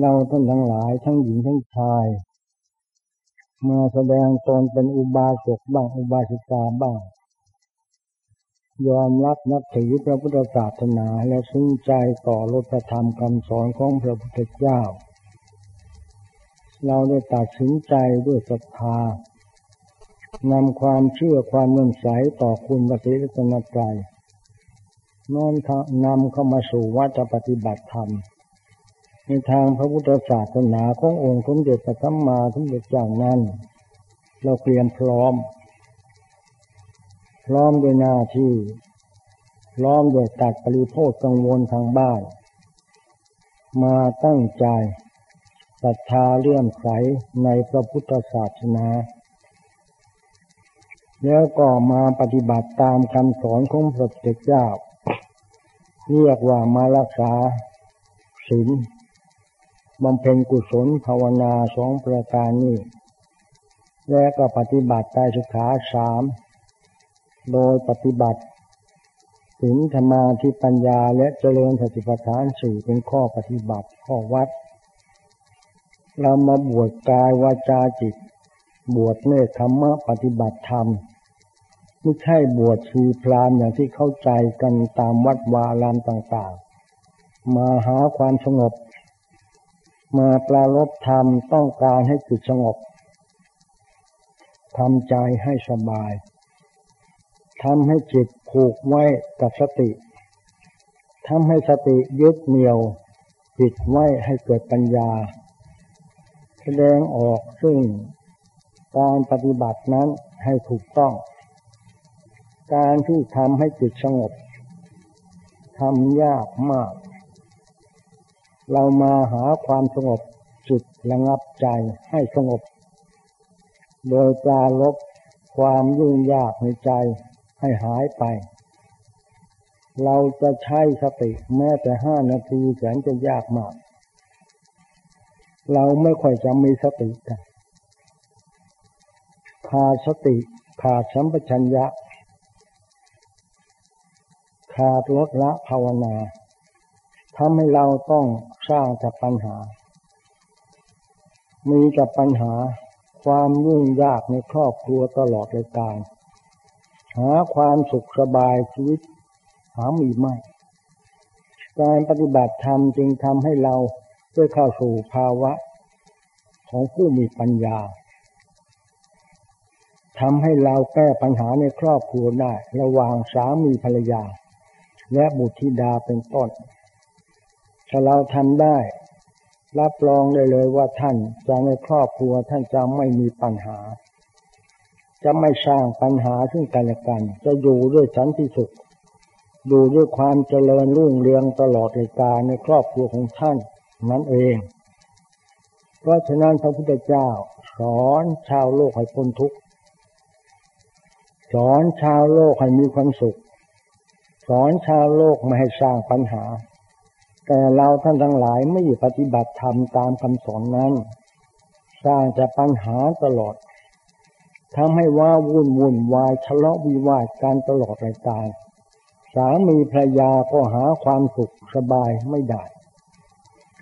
เราท่านทั้งหลายทั้งหญิงทั้งชายมาแสดงตนเป็นอุบาสกบ้างอุบาสิกาบ้าง ยอมรับนับถือพระพุทธศาสนาและซึ้งใจต่อรถธรรมคำสอนของพระพุทธเจ้า เราได้ตัดสินใจด้วยศรัทธานำความเชื่อความนื่อใสต่อคุณพระศรีรัตนตรัยน้อมนำเข้ามาสู่วัฏปฏิบัติธรรม ในทางพระพุทธศาสนาขององค์สมเด็จพระสัมมาสัมพุทธเจ้านั้น เราเตรียมพร้อม พร้อมด้วยหน้าที่ พร้อมด้วยตัดปริโภคกังวลทางบ้าน มาตั้งใจศรัทธาเลื่อมใสในพระพุทธศาสนา แล้วก็มาปฏิบัติตามคำสอนของพระพุทธเจ้า เรียกว่ามารักษาศีล บำเพ็ญกุศลภาวนาสองประการนี้ และก็ปฏิบัติใจสุขาสามโดยปฏิบัติศีลธรรมาที่ปัญญาและเจริญสติปัฏฐานสี่เป็นข้อปฏิบัติข้อวัด เรามาบวชกายวาจาจิต บวชเนคขมะปฏิบัติธรรมไม่ใช่บวชชีพรามอย่างที่เข้าใจกันตามวัดวารามต่างๆ มาหาความสงบ มาปลารบธรรมต้องการให้จิตสงบทำใจให้สบายทำให้จิตผูกไว้กับสติทำให้สติยึดเหนี่ยวจิตไว้ให้เกิดปัญญา แสดงออกซึ่งการปฏิบัตินั้นให้ถูกต้อง การที่ทำให้จิตสงบทำยากมาก เรามาหาความสงบจิตระงับใจให้สงบ โดยกาลบความยุ่งยากในใจให้หายไป เราจะใช้สติแม้แต่ห้านาทีแสนจะยากมาก เราไม่ค่อยจะมีสติกันขาดสติขาดสัมปชัญญะขาดลดละภาวนา ทำให้เราต้องสร้างจากปัญหา มีกับปัญหาความยุ่งยากในครอบครัวตลอดเลยการ หาความสุขสบายชีวิต หามีไม่ การปฏิบัติธรรมจึงทำให้เราได้เข้าสู่ภาวะ ของผู้มีปัญญาทำให้เราแก้ปัญหาในครอบครัวได้ ระหว่างสามีภรรยา และบุตรธิดาเป็นต้น ถ้าเราทำได้ รับรองได้เลยว่าท่านจะในครอบครัวท่านจะไม่มีปัญหา จะไม่สร้างปัญหาซึ่งกันและกัน จะอยู่ด้วยสันติสุขอยู่ด้วยความเจริญรุ่งเรืองตลอดเวลาในครอบครัวของท่านนั่นเอง เพราะฉะนั้นพระพุทธเจ้า สอนชาวโลกให้พ้นทุกข์สอนชาวโลกให้มีความสุข สอนชาวโลกไม่ให้สร้างปัญหา แต่เราท่านทั้งหลายไม่ปฏิบัติธรรมตามคำสอนนั้น สร้างแต่ปัญหาตลอดทำให้ว่าวุ่นวุ่นวายทะเลาะวิวาทการตลอดรายการสามีภรรยาก็หาความสุขสบายไม่ได้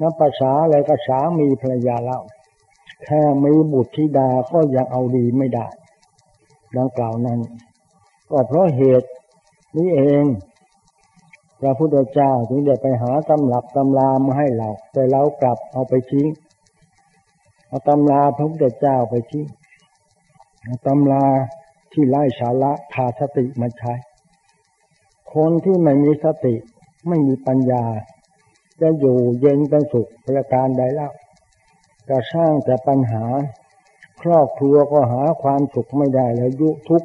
นับภาษาอะไรก็สามีภรรยาเล่า แค่มีบุตรธิดาก็ยังเอาดีไม่ได้ ดังกล่าวนั้น ก็เพราะเหตุนี้เอง พระพุทธเจ้าถึงได้ไปหาตำรับตำรามาให้เรา แต่เรากลับเอาไปทิ้งเอาตำราพระพุทธเจ้าไปทิ้งเอาตำราที่ไล่สาระขาดสติมาใช้ คนที่ไม่มีสติไม่มีปัญญา จะอยู่เย็นเป็นสุขประการใดแล้วจะสร้างแต่ปัญหา ครอบครัวก็หาความสุขไม่ได้แล้วยุทุก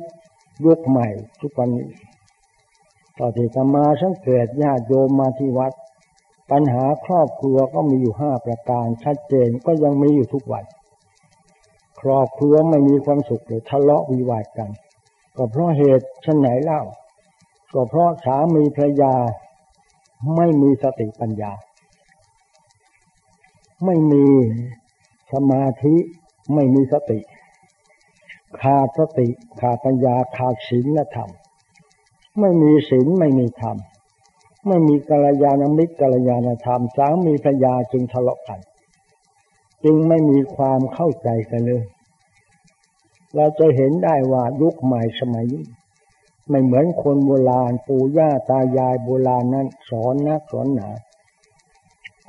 ยุคใหม่ทุกวันนี้ ต่อที่จะมาสังเกตญาติโยมมาที่วัด ปัญหาครอบครัวก็มีอยู่ห้าประการชัดเจนก็ยังมีอยู่ทุกวัน ครอบครัวไม่มีความสุขเลยทะเลาะวิวาทกัน ก็เพราะเหตุชันไหนเล่า ก็เพราะสามีภรรยาไม่มีสติปัญญา ไม่มีสมาธิไม่มีสติ ขาดสติขาดปัญญาขาดศีลธรรม ไม่มีศีลไม่มีธรรม ไม่มีกัลยาณมิตรกัลยาณธรรมสามีภรรยาจึงทะเลาะกัน จึงไม่มีความเข้าใจกันเลย เราจะเห็นได้ว่ายุคใหม่สมัยนี้ไม่เหมือนคนโบราณปู่ย่าตายายโบราณนั้นสอนนักสอนหนา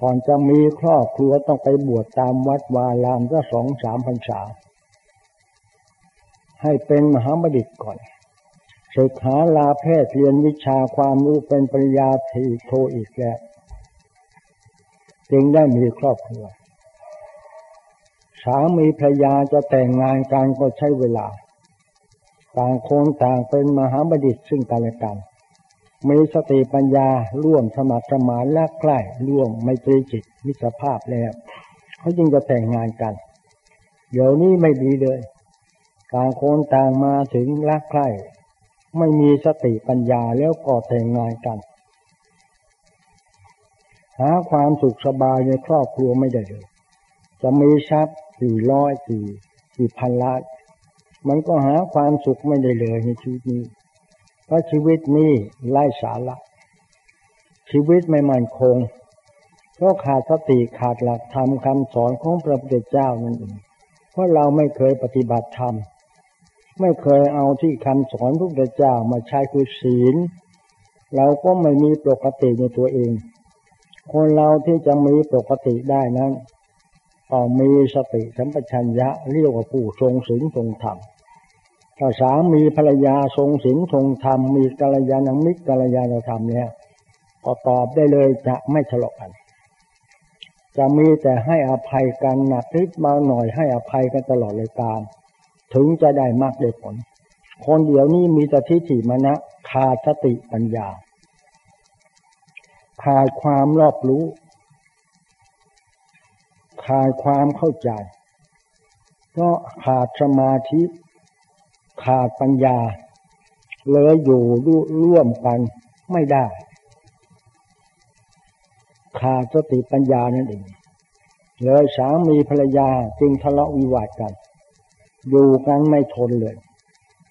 ก่อนจะมีครอบครัวต้องไปบวชตามวัดวารามก็สองสามพรรษา ให้เป็นมหาบัณฑิตก่อน ศึกษาลาแพทย์เรียนวิชาความรู้เป็นปริญญาทีโทอีกแล้ว จึงได้มีครอบครัว สามีภรรยาจะแต่งงานกันก็ใช้เวลา ต่างคนต่างเป็นมหาบัณฑิตซึ่งกันและกันมีสติปัญญาร่วมสมัครสมานและใกล้ร่วมไมตรีจิตมิตรภาพแล้วเขาจึงจะแต่งงานกัน เดี๋ยวนี้ไม่ดีเลย ต่างคนต่างมาถึงรักใคร่ ไม่มีสติปัญญาแล้วก็แต่งงานกัน หาความสุขสบายในครอบครัวไม่ได้เลยจะมีทรัพย์สี่ร้อยสี่สี่พันล้านมันก็หาความสุขไม่ได้เลยในชีวิตนี้เพราะชีวิตนี้ไร้สาระชีวิตไม่มั่นคงเพราะขาดสติขาดหลักธรรมคำสอนของพระพุทธเจ้านั่นเองเพราะเราไม่เคยปฏิบัติธรรม ไม่เคยเอาที่คำสอนพระพุทธเจ้ามาใช้คือศีล เราก็ไม่มีปกติในตัวเอง คนเราที่จะมีปกติได้นั้นต้องมีสติสัมปชัญญะเรียกว่าผู้ทรงศีลทรงธรรมถ้าสามีภรรยาทรงศีลทรงธรรมมีกัลยาณมิตรกัลยาณธรรมเนี่ยก็ตอบได้เลยจะไม่ทะเลาะกัน จะมีแต่ให้อภัยกันหนักนิดมาหน่อยให้อภัยกันตลอดเลยการ ถึงจะได้มากได้ผล คนเดียวนี้มีแต่ทิฏฐิมณะขาดสติปัญญา ขาดความรอบรู้ ขาดความเข้าใจก็ขาดสมาธิ ขาดปัญญา เลยอยู่ร่วมกันไม่ได้ ขาดสติปัญญานั่นเองเลยสามีภรรยาจึงทะเลาะวิวาทกัน อยู่กันไม่ทนเลย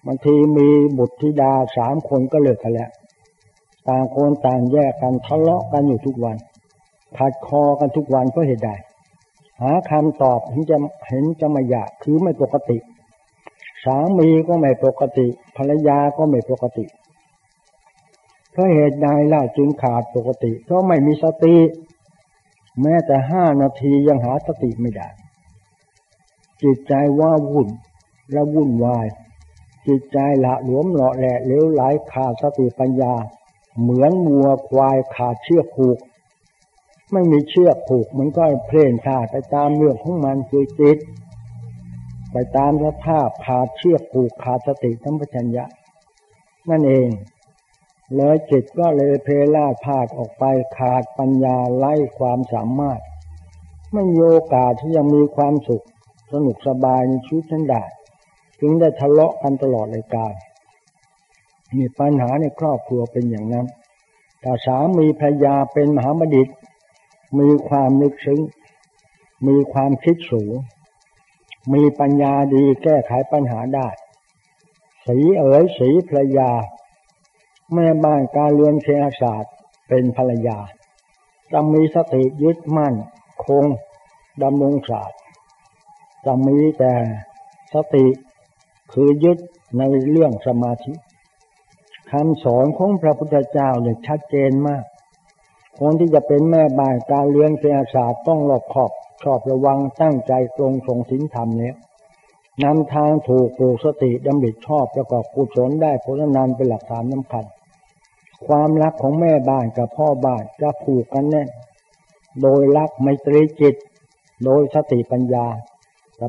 บางทีมีบุตรธิดาสามคนก็เลิกกันแล้วต่างคนต่างแยกกันทะเลาะกันอยู่ทุกวันขัดคอกันทุกวันเพื่อเหตุใดหาคำตอบเห็นจะเห็นจะม่อยากคือไม่ปกติ สามีก็ไม่ปกติ ภรรยาก็ไม่ปกติ เพราะเหตุใดล่ะจึงขาดปกติ เพราะไม่มีสติ แม้แต่ห้านาทียังหาสติไม่ได้ จิตใจว่าวุ่นและวุ่นวาย จิตใจละหลวมหล่อแหละเลี้ยวไหลขาดสติปัญญา เหมือนวัวควายขาดเชือกผูก ไม่มีเชือกผูกมันก็เพลินขาดไปตามเรื่องของมันคือจิตไปตามสภาพขาดเชือกผูกขาดสติทั้งปัญญานั่นเองเลยจิตก็เลยเพล่าพาดออกไปขาดปัญญาไล่ความสามารถ ไม่มีโอกาสที่จะมีความสุข สนุกสบายในชีวิตฉันได้ถึงได้ทะเลาะกันตลอดเลยการมีปัญหาในครอบครัวเป็นอย่างนั้นแต่สามีภรรยาเป็นมหาบัณฑิต มีความนึกซึ้ง มีความคิดสูง มีปัญญาดีแก้ไขปัญหาได้ สีเอ๋ยสีภรรยา แม่บ้านการเรียนเศรษฐศาสตร์เป็นภรรยาจะมีสติยึดมั่น คงดำรงศาสตร์ จะมีแต่สติคือยึดในเรื่องสมาธิคำสอนของพระพุทธเจ้าเนี่ยชัดเจนมาก คนที่จะเป็นแม่บ้านการเลี้ยงเศรษฐศาสตร์ต้องรอบขอบชอบระวังตั้งใจตรงทรงศีลธรรมเนี่ยนำทางถูกปลูกสติดำริชอบประกอบกุศลได้ผลนานเป็นหลักฐานน้ำคัญ ความรักของแม่บ้านกับพ่อบ้านจะผูกกันแน่นโดยรักไมตรีจิต โดยสติปัญญา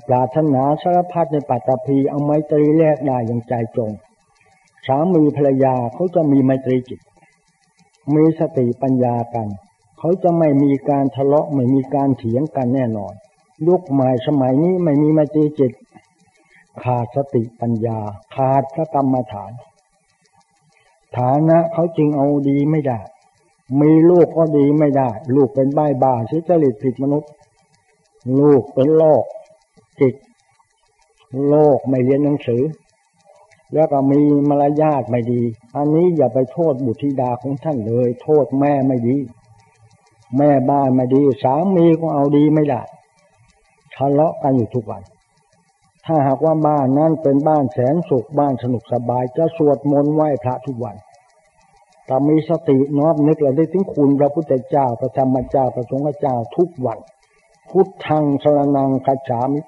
ปราถนาสารพัดในปัตตภีเอาไมตรีแลกได้อย่างใจจง สามีภรรยาเขาจะมีไมตรีจิต มีสติปัญญากัน เขาจะไม่มีการทะเลาะไม่มีการเถียงกันแน่นอนยุคใหม่สมัยนี้ไม่มีไมตรีจิต ขาดสติปัญญา ขาดพระกรรมฐาน ฐานะเขาจึงเอาดีไม่ได้ มีลูกก็ดีไม่ได้ ลูกเป็นใบบาชิจริตผิดมนุษย์ ลูกเป็นโลก จิต โลกไม่เรียนหนังสือ แล้วก็มีมารยาทไม่ดี อันนี้อย่าไปโทษบุตรธิดาของท่านเลย โทษแม่ไม่ดี แม่บ้านไม่ดี สามีก็เอาดีไม่ได้ทะเลาะกันอยู่ทุกวัน ถ้าหากว่าบ้านนั้นเป็นบ้านแสนสุขบ้านสนุกสบาย จะสวดมนต์ไหว้พระทุกวันแต่มีสติน้อมนึกระลึกถึงคุณพระพุทธเจ้าพระธรรมเจ้าพระสงฆ์เจ้าทุกวัน พุทธังสรนังคัจฉามิ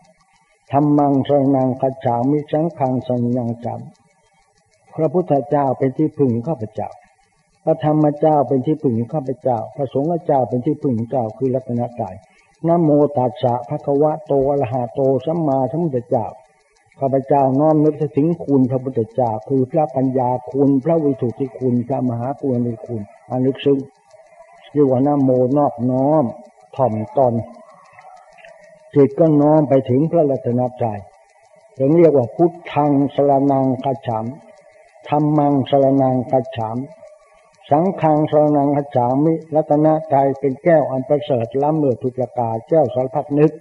ธรรมังสรนังคัจามิสังฆังสรนังจำพระพุทธเจ้าเป็นที่พึ่งข้าพเจ้า พระธรรมเจ้าเป็นที่พึ่งข้าพเจ้า พระสงฆ์เจ้าเป็นที่พึ่งเจ้าคือรัตนตรัยนโมตัสสะภะคะวะโตอะระหะโตสัมมาสัมพุทธเจ้าข้าพเจ้าน้อมนึกถึงคุณพระพุทธเจ้าคือพระปัญญาคุณพระวิสุทธิคุณพระมหาปุณิคุณอันลึกซึ้งเรียกว่านโมนอบน้อมถ่อมตน จิตก็น้อมไปถึงพระรัตนตรัยถึงเรียกว่าพุทธังสรนังกัจฉามธรรมังสรนังกัจฉามสังฆังสรนังกัจฉามิ รัตนตรัยเป็นแก้วอันประเสริฐล้ำเลือทุกประกาศแก้วสารพัดนึก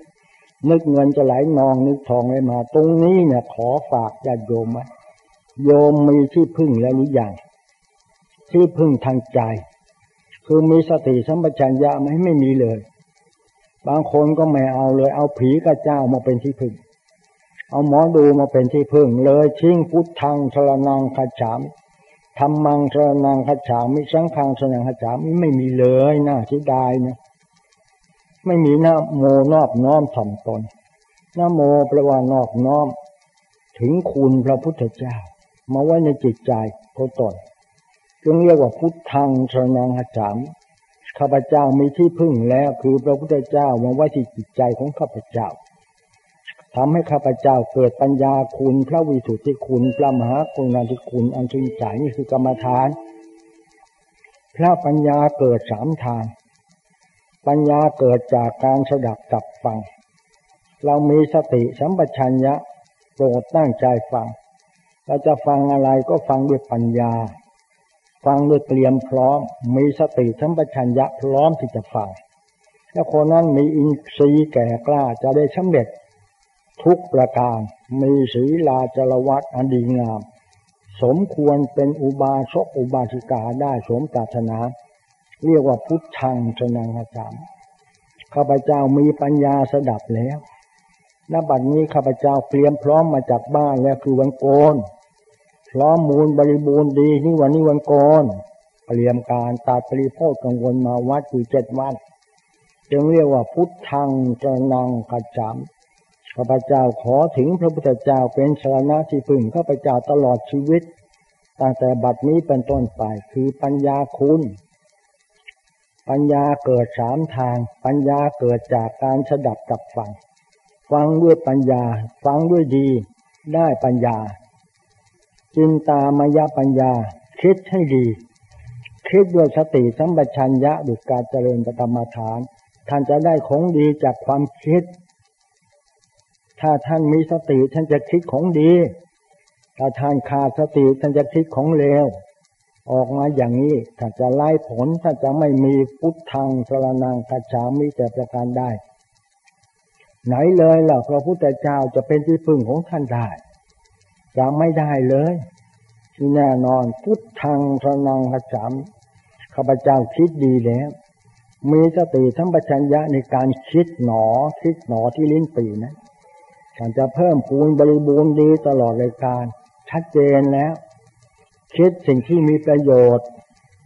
นึกเงินจะไหลนองนึกทองไหลมา ตรงนี้เนี่ยขอฝากญาติโยมไหมโยมมีที่พึ่งแล้วหรือยังที่พึ่งทางใจ คือมีสติสัมปชัญญะไหมไม่มีเลย บางคนก็ไม่เอาเลย เอาผีกับเจ้ามาเป็นที่พึ่ง เอาหมอดูมาเป็นที่พึ่ง เลยชิงพุทธังสรนังขจฉามทำมังสรนังขจฉามมิสังฆังสรนังขจฉามไม่มีเลยน่าเสียดายนะไม่มีนะโมนอบน้อมถ่อมตนนะโมแปลว่านอบน้อม ถึงคุณพระพุทธเจ้า มาไว้ในจิตใจของตนจึงเรียกว่าพุทธังชนังหัจาม ข้าพเจ้ามีที่พึ่งแล้ว คือพระพุทธเจ้ามาไว้ที่จิตใจของข้าพเจ้าทำให้ข้าพเจ้าเกิดปัญญาคุณพระวิสุทธิคุณพระมหากรุณาธิคุณอันชื่นใจนี่คือกรรมฐาน พระปัญญาเกิดสามทาง ปัญญาเกิดจากการสดับกับฟัง เรามีสติสัมปชัญญะโปรดตั้งใจฟัง เราจะฟังอะไรก็ฟังด้วยปัญญา ฟังด้วยเตรียมพร้อม มีสติสัมปชัญญะพร้อมที่จะฟัง และคนนั้นมีอินทรีย์แก่กล้าจะได้สำเร็จ ทุกประการ มีศีลาจรวัตอันดีงาม สมควรเป็นอุบาสกอุบาสิกาได้สมปรารถนา เรียกว่าพุทธังชนังอาจารย์ข้าพเจ้ามีปัญญาสดับแล้วณบัดนี้ข้าพเจ้าเตรียมพร้อมมาจากบ้านแล้วคือวันโกน พร้อมมูลบริบูรณ์ดีนี่วันนี้วันโกนเตรียมการตัดปริโภคกังวลมาวัดอยู่เจ็ดวันจึงเรียกว่าพุทธังชนังกัจจามข้าพเจ้าขอถึงพระพุทธเจ้าเป็นสรณะที่พึ่งข้าพเจ้าตลอดชีวิต ตั้งแต่บัดนี้เป็นต้นไปคือปัญญาคุณ ปัญญาเกิดสามทาง ปัญญาเกิดจากการสดับกับฟัง ฟังด้วยปัญญา ฟังด้วยดี ได้ปัญญา จินตามายาปัญญา คิดให้ดี คิดด้วยสติสัมปชัญญะดุจการเจริญปรรมฐาน ท่านจะได้ของดีจากความคิด ถ้าท่านมีสติท่านจะคิดของดี ถ้าท่านขาดสติท่านจะคิดของเลวออกมาอย่างนี้ถ้าจะไล่ผลถ้าจะไม่มีพุทธังสรนังกัจฉามิแต่ประการได้ ไหนเลยล่ะพระพุทธเจ้าจะเป็นที่พึ่งของท่านได้ จะไม่ได้เลย ที่แน่นอนพุทธังสนังกัจามข้าพเจ้าคิดดีแล้ว มีสติทั้งปัญญะในการคิดหนอ คิดหนอที่ลิ้นปีนะการจะเพิ่มปูนบริบูรณ์ดีตลอดรายการ ชัดเจนแล้ว คิดสิ่งที่มีประโยชน์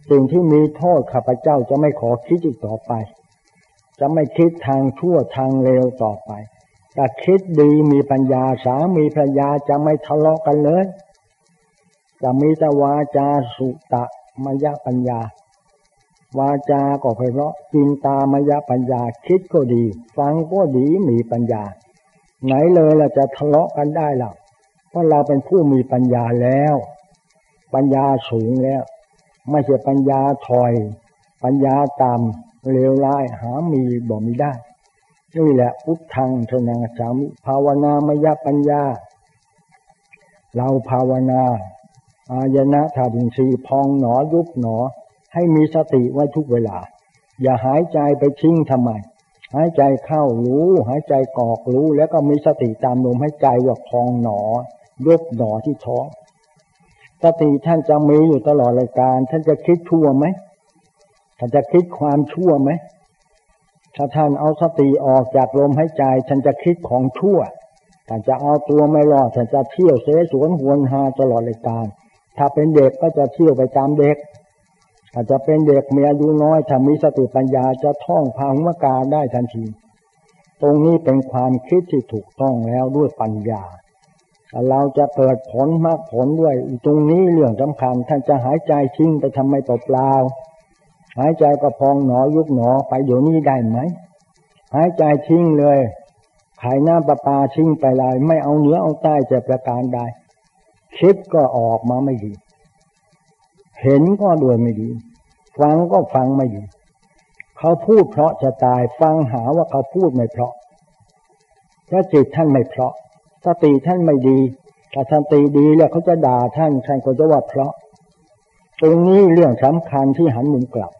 สิ่งที่มีโทษข้าพเจ้าจะไม่ขอคิดอีกต่อไป จะไม่คิดทางชั่วทางเลวต่อไป แต่คิดดีมีปัญญาสามีภรรยาจะไม่ทะเลาะกันเลย จะมีแต่วาจาสุตะมยปัญญา วาจาก็ไพราะจินตามยปัญญาคิดก็ดี ฟังก็ดีมีปัญญา ไหนเลยเราจะทะเลาะกันได้ล่ะเพราะเราเป็นผู้มีปัญญาแล้ว ปัญญาสูงแล้ว ไม่ใช่ปัญญาถอย ปัญญาต่ำเลวร้ายหามีบอกมีได้ นี่แหละพุทธังชนังสามิภาวนามยปัญญา เราภาวนา อายนะธาตุสีพองหนอยุบหนอ ให้มีสติไว้ทุกเวลา อย่าหายใจไปทิ้งทำไม หายใจเข้ารู้ หายใจกอกรู้ แล้วก็มีสติตามลมใหายใจว่าพองหนอ ยุบหนอที่ท้องสติท่านจะมีอยู่ตลอดรายการ ท่านจะคิดชั่วไหมท่านจะคิดความชั่วไหม ถ้าท่านเอาสติออกจากลมหายใจท่านจะคิดของชั่วท่านจะเอาตัวไม่รอดท่านจะเที่ยวเสสวนหวนหาตลอดเลยการ ถ้าเป็นเด็กก็จะเที่ยวไปตามเด็กอาจจะเป็นเด็กมีอายุน้อยถ้ามีสติปัญญาจะท่องพาหุมกาได้ทันที ตรงนี้เป็นความคิดที่ถูกต้องแล้วด้วยปัญญาเราจะเกิดผลมากผลด้วย ตรงนี้เรื่องสำคัญ ท่านจะหายใจชิงไปทำไมเปล่า หายใจก็พองหนอยุบหนอไปเดี๋ยวนี้ได้ไหมหายใจชิงเลย ขายหน้ำประปาชิงไปเลย ไม่เอาเนื้อเอาใต้จะประการใดคิดก็ออกมาไม่ดี เห็นก็ด้วยไม่ดี ฟังก็ฟังไม่ดี เขาพูดเพราะจะตายฟังหาว่าเขาพูดไม่เพราะพระจิตท่านไม่เพราะสติท่านไม่ดีถ้าท่านตีดีแล้วเขาจะด่าท่านท่านก็จะว่าเพราะ ตรงนี้เรื่องสำคัญที่หันมุมกลับ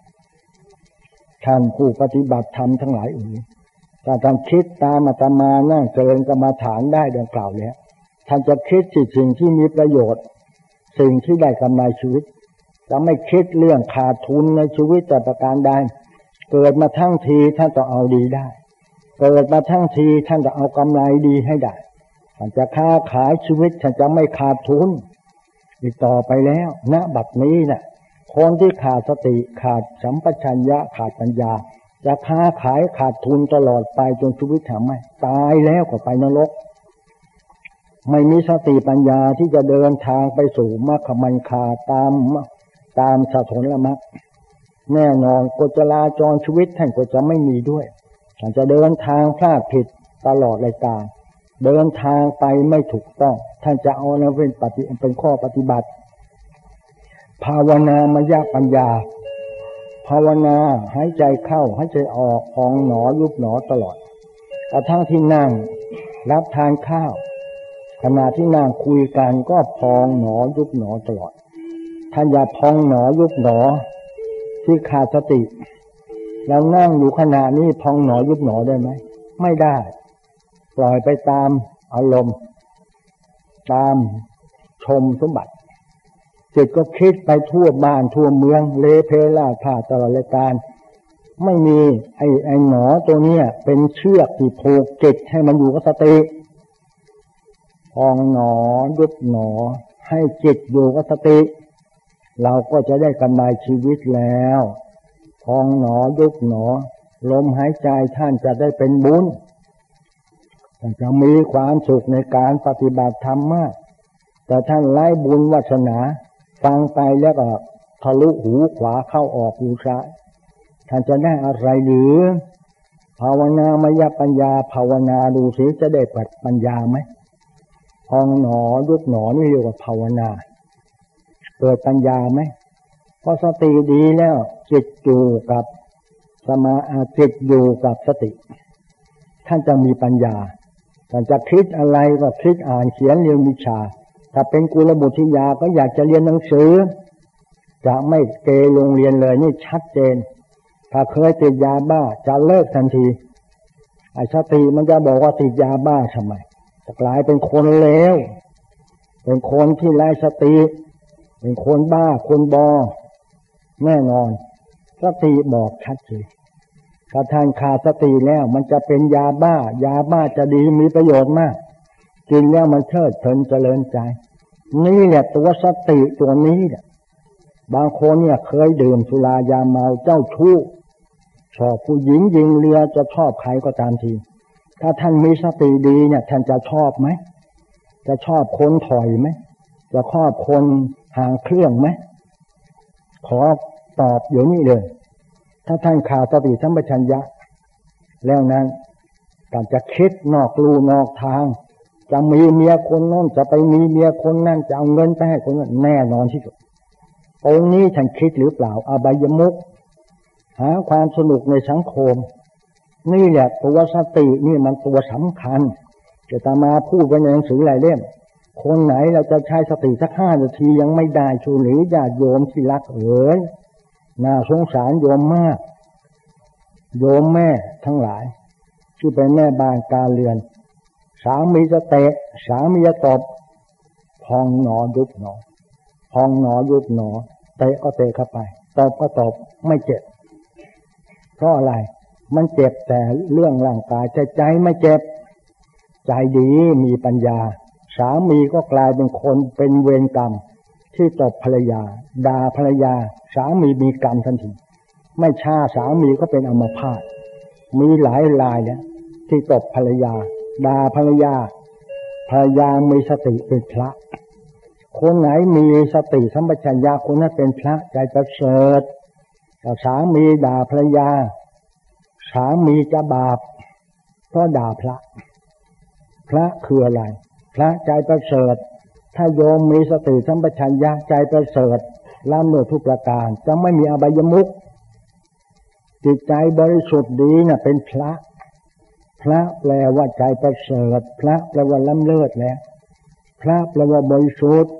ท่านผู้ปฏิบัติธรรมทั้งหลายอื่นถ้าท่านคิดตามอาตมานั่งเจริญกรรมาฐานได้ดังกล่าวแล้วท่านจะคิดสิ่งที่มีประโยชน์ สิ่งที่ได้กำไรชีวิต จะไม่คิดเรื่องขาดทุนในชีวิตแต่ประการใดเกิดมาทั้งทีท่านต้องเอาดีได้ เกิดมาทั้งทีท่านจะเอากำไรดีให้ได้ท่านจะค้าขายชีวิตท่านจะไม่ขาดทุนอีกต่อไปแล้วณบัดนี้นะ่ะ คนที่ขาดสติขาดสัมปชัญญะขาดปัญญา จะค้าขายขาดทุนตลอดไปจนชีวิตทำไม่ตายแล้วก็ไปนรก ไม่มีสติปัญญาที่จะเดินทางไปสู่มรรคมันคาตามตามสะทนละมักแน่นอนกจราจรชีวิตท่านก็จะไม่มีด้วยท่านจะเดินทางพลาดผิดตลอดรายการเดินทางไปไม่ถูกต้อง ท่านจะเอานะเป็นปฏิเป็นข้อปฏิบัติ ภาวนามยาปัญญา ภาวนาหายใจเข้าหายใจออกพองหนอยุบหนอตลอดกระทั่งที่นั่งรับทานข้าว ขณะที่นั่งคุยกันก็พองหนอยุบหนอตลอดท่านอย่าพองหนอยุบหนอ ที่ขาดสติเรานั่งอยู่ขณะนี้พองหนอยุบหนอได้ไหมไม่ได้ ปล่อยไปตามอารมณ์ ตามชมสมบัติ จิตก็คิดไปทั่วบ้านทั่วเมืองเลเพล่าท่าตลอดรายการ ไม่มีไอ้ไอ้หนอตัวเนี้ยเป็นเชือกที่ผูกจิตให้มันอยู่กับสติพองหนอยุบหนอ ให้จิตอยู่กับสติ เราก็จะได้กำไรชีวิตแล้วพองหนอยุบหนอ ลมหายใจท่านจะได้เป็นบุญจะมีความสุขในการปฏิบัติธรรมมาก แต่ท่านไล่บุญวัฒนา ฟังไปแล้วก็ทะลุหูขวาเข้าออกหูซ้ายท่านจะได้อะไรหรือ ภาวนามยปัญญา ภาวนาดูสิจะได้ปัญญาไหมพองหนอยุบหนอนี่เรียกว่าภาวนา เกิดปัญญาไหมพอสติดีแล้วจิตอยู่กับสมาอาจิตอยู่กับสติ ท่านจะมีปัญญาท่านจะคิดอะไรก็คิดอ่านเขียนเรียนวิชา ถ้าเป็นกุลบุตรยาก็อยากจะเรียนหนังสือ จะไม่เกโรงเรียนเลยนี่ชัดเจน ถ้าเคยติดยาบ้าจะเลิกทันทีไอ้สติมันจะบอกว่าติดยาบ้าทำไมจะกลายเป็นคนเลวเป็นคนที่ไร้สติ เป็นคนบ้าคนบอแน่นอนสติบอกชัดเจนถ้าท่านขาดสติแล้ว มันจะเป็นยาบ้า ยาบ้าจะดีมีประโยชน์มาก กินแล้วมันเชิดเพลินเจริญใจ นี่แหละตัวสติตัวนี้แหละบางคนเนี่ยเคยดื่มสุรายาเมาเจ้าชู้ชอบผู้หญิงยิงเรือจะชอบใครก็ตามที ถ้าท่านมีสติดีเนี่ยท่านจะชอบไหม จะชอบคนถอยไหม จะชอบคนห่างเครื่องไหม ขอตอบเดี๋ยวนี้เลย ถ้าท่านขาดสติสัมปชัญญะ แล้วนั้นการจะคิดนอกลูนอกทาง จะมีเมียคนนั้นจะไปมีเมียคนนั้นจะเอาเงินไปให้คนนั้นแน่นอนที่สุดตรงนี้ท่านคิดหรือเปล่าอบายมุกหาความสนุกในสังคม นี่แหละตัวสตินี่มันตัวสำคัญจะตามาพูดไว้ในหนังสือหลายเล่ม คนไหนเราจะใช้สติสักห้านาทียังไม่ได้ชูหรือญาติโยมที่รักเอ๋ยน่าสงสารโยมมาก โยมแม่ทั้งหลาย ที่เป็นแม่บ้านการเรือน สามีจะเตะสามีจะตบพองหนอยุบหนอพองหนอยุบหนอเตะก็เตะเข้าไปตบก็ตบไม่เจ็บ เพราะอะไร มันเจ็บแต่เรื่องร่างกายแต่ใจไม่เจ็บ ใจดีมีปัญญา สามีก็กลายเป็นคนเป็นเวรกรรม ที่ตบภรรยาด่าภรรยา สามีมีกรรมทันทีไม่ช้าสามีก็เป็นอมพาตมีหลายรายเนี่ยที่ตบภรรยา ด่าภรรยาภรรยามีสติเป็นพระ คนไหนมีสติสัมปชัญญะคนนั้นเป็นพระใจประเสริฐแต่สามีด่าภรรยา สามีจะบาปเพราะด่าพระ พระคืออะไร พระใจประเสริฐ ถ้าโยมมีสติสัมปชัญญะใจประเสริฐละเมิดทุกประการ จะไม่มีอบายมุขจิตใจบริสุทธิ์ดีนะ่ะเป็นพระ พระแปลว่าใจประเสริฐพระแปลว่าล้ำเลิศแล้วพระแปลว่าบริสุทธิ์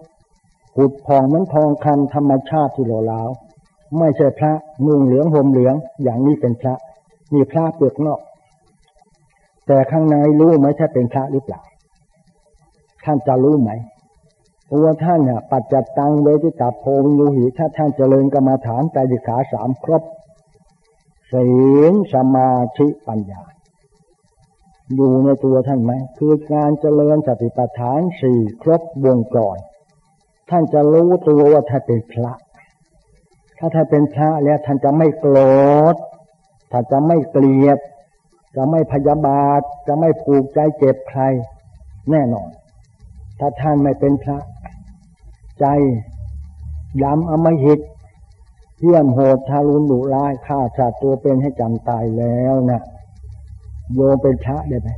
หุดผ่องนั้นทองคำธรรมชาติที่หล่อหลาไม่ใช่พระนุ่งเหลืองห่มเหลือง อย่างนี้เป็นพระ มีพระเปลือกนอก แต่ข้างในรู้ไหมถ้าเป็นพระหรือเปล่า ท่านจะรู้ไหมตัวท่านเนี่ยปัจจัตตังเวทิตาโพวิญหิถ้าท่านเจริญกรรมาฐานใจดิขาสามครบศีลสมาธิปัญญา อยู่ในตัวท่านไหมคือการเจริญสติปัฏฐานสี่ครบวงจรท่านจะรู้ตัวว่าท่านเป็นพระ ถ้าท่านเป็นพระแล้วท่านจะไม่โกรธท่านจะไม่เกลียด จะไม่พยาบาท จะไม่ผูกใจเจ็บใคร แน่นอน ถ้าท่านไม่เป็นพระ ใจยำอมหิตเที่ยมโหดทารุณดุร้ายฆ่าชาติตัวเป็นให้จำตายแล้วนะ โยมเป็นพระได้ไหม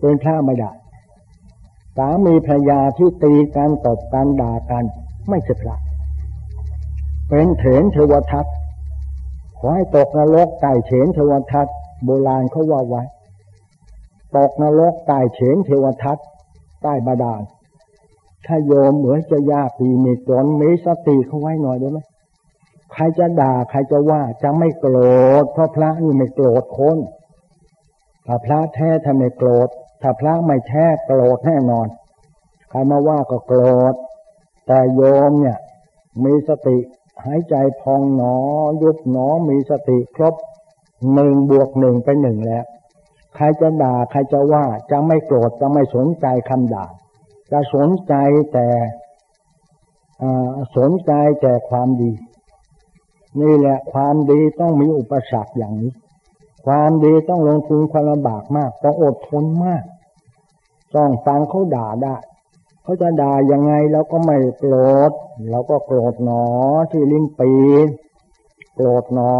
เป็นพระไม่ได้สามีภรรยาที่ตีกันตบกันด่ากัน ไม่ใช่พระ เป็นเถนเทวทัตขอให้ตกนรกไก่เฉนเทวทัตโบราณเขาว่าไว้ตกนรกไก่เฉนเทวทัตใต้บาดาล ถ้าโยมเหมือนจะยากปีมีตนมีสติเขาไว้หน่อยได้ไหมใครจะด่าใครจะว่าจะไม่โกรธเพราะพระนี่ไม่โกรธคน ถ้าพระแท้ทำไมโกรธ ถ้าพระไม่แท้โกรธแน่นอนใครมาว่าก็โกรธ แต่โยมเนี่ย มีสติหายใจพองหนอ ยุบหนอมีสติครบหนึ่งบวกหนึ่งเป็นหนึ่งแล้ว ใครจะด่าใครจะว่าจะไม่โกรธจะไม่สนใจคำด่า จะสนใจแต่สนใจแต่ความดี นี่แหละความดีต้องมีอุปสรรคอย่างนี้ ความดีต้องลงทุนความลำบากมาก ต้องอดทนมาก ต้องฟังเขาด่าได้เขาจะด่ายังไงเราก็ไม่โกรธเราก็โกรธหนอที่ลิ้นปีโกรธหนอ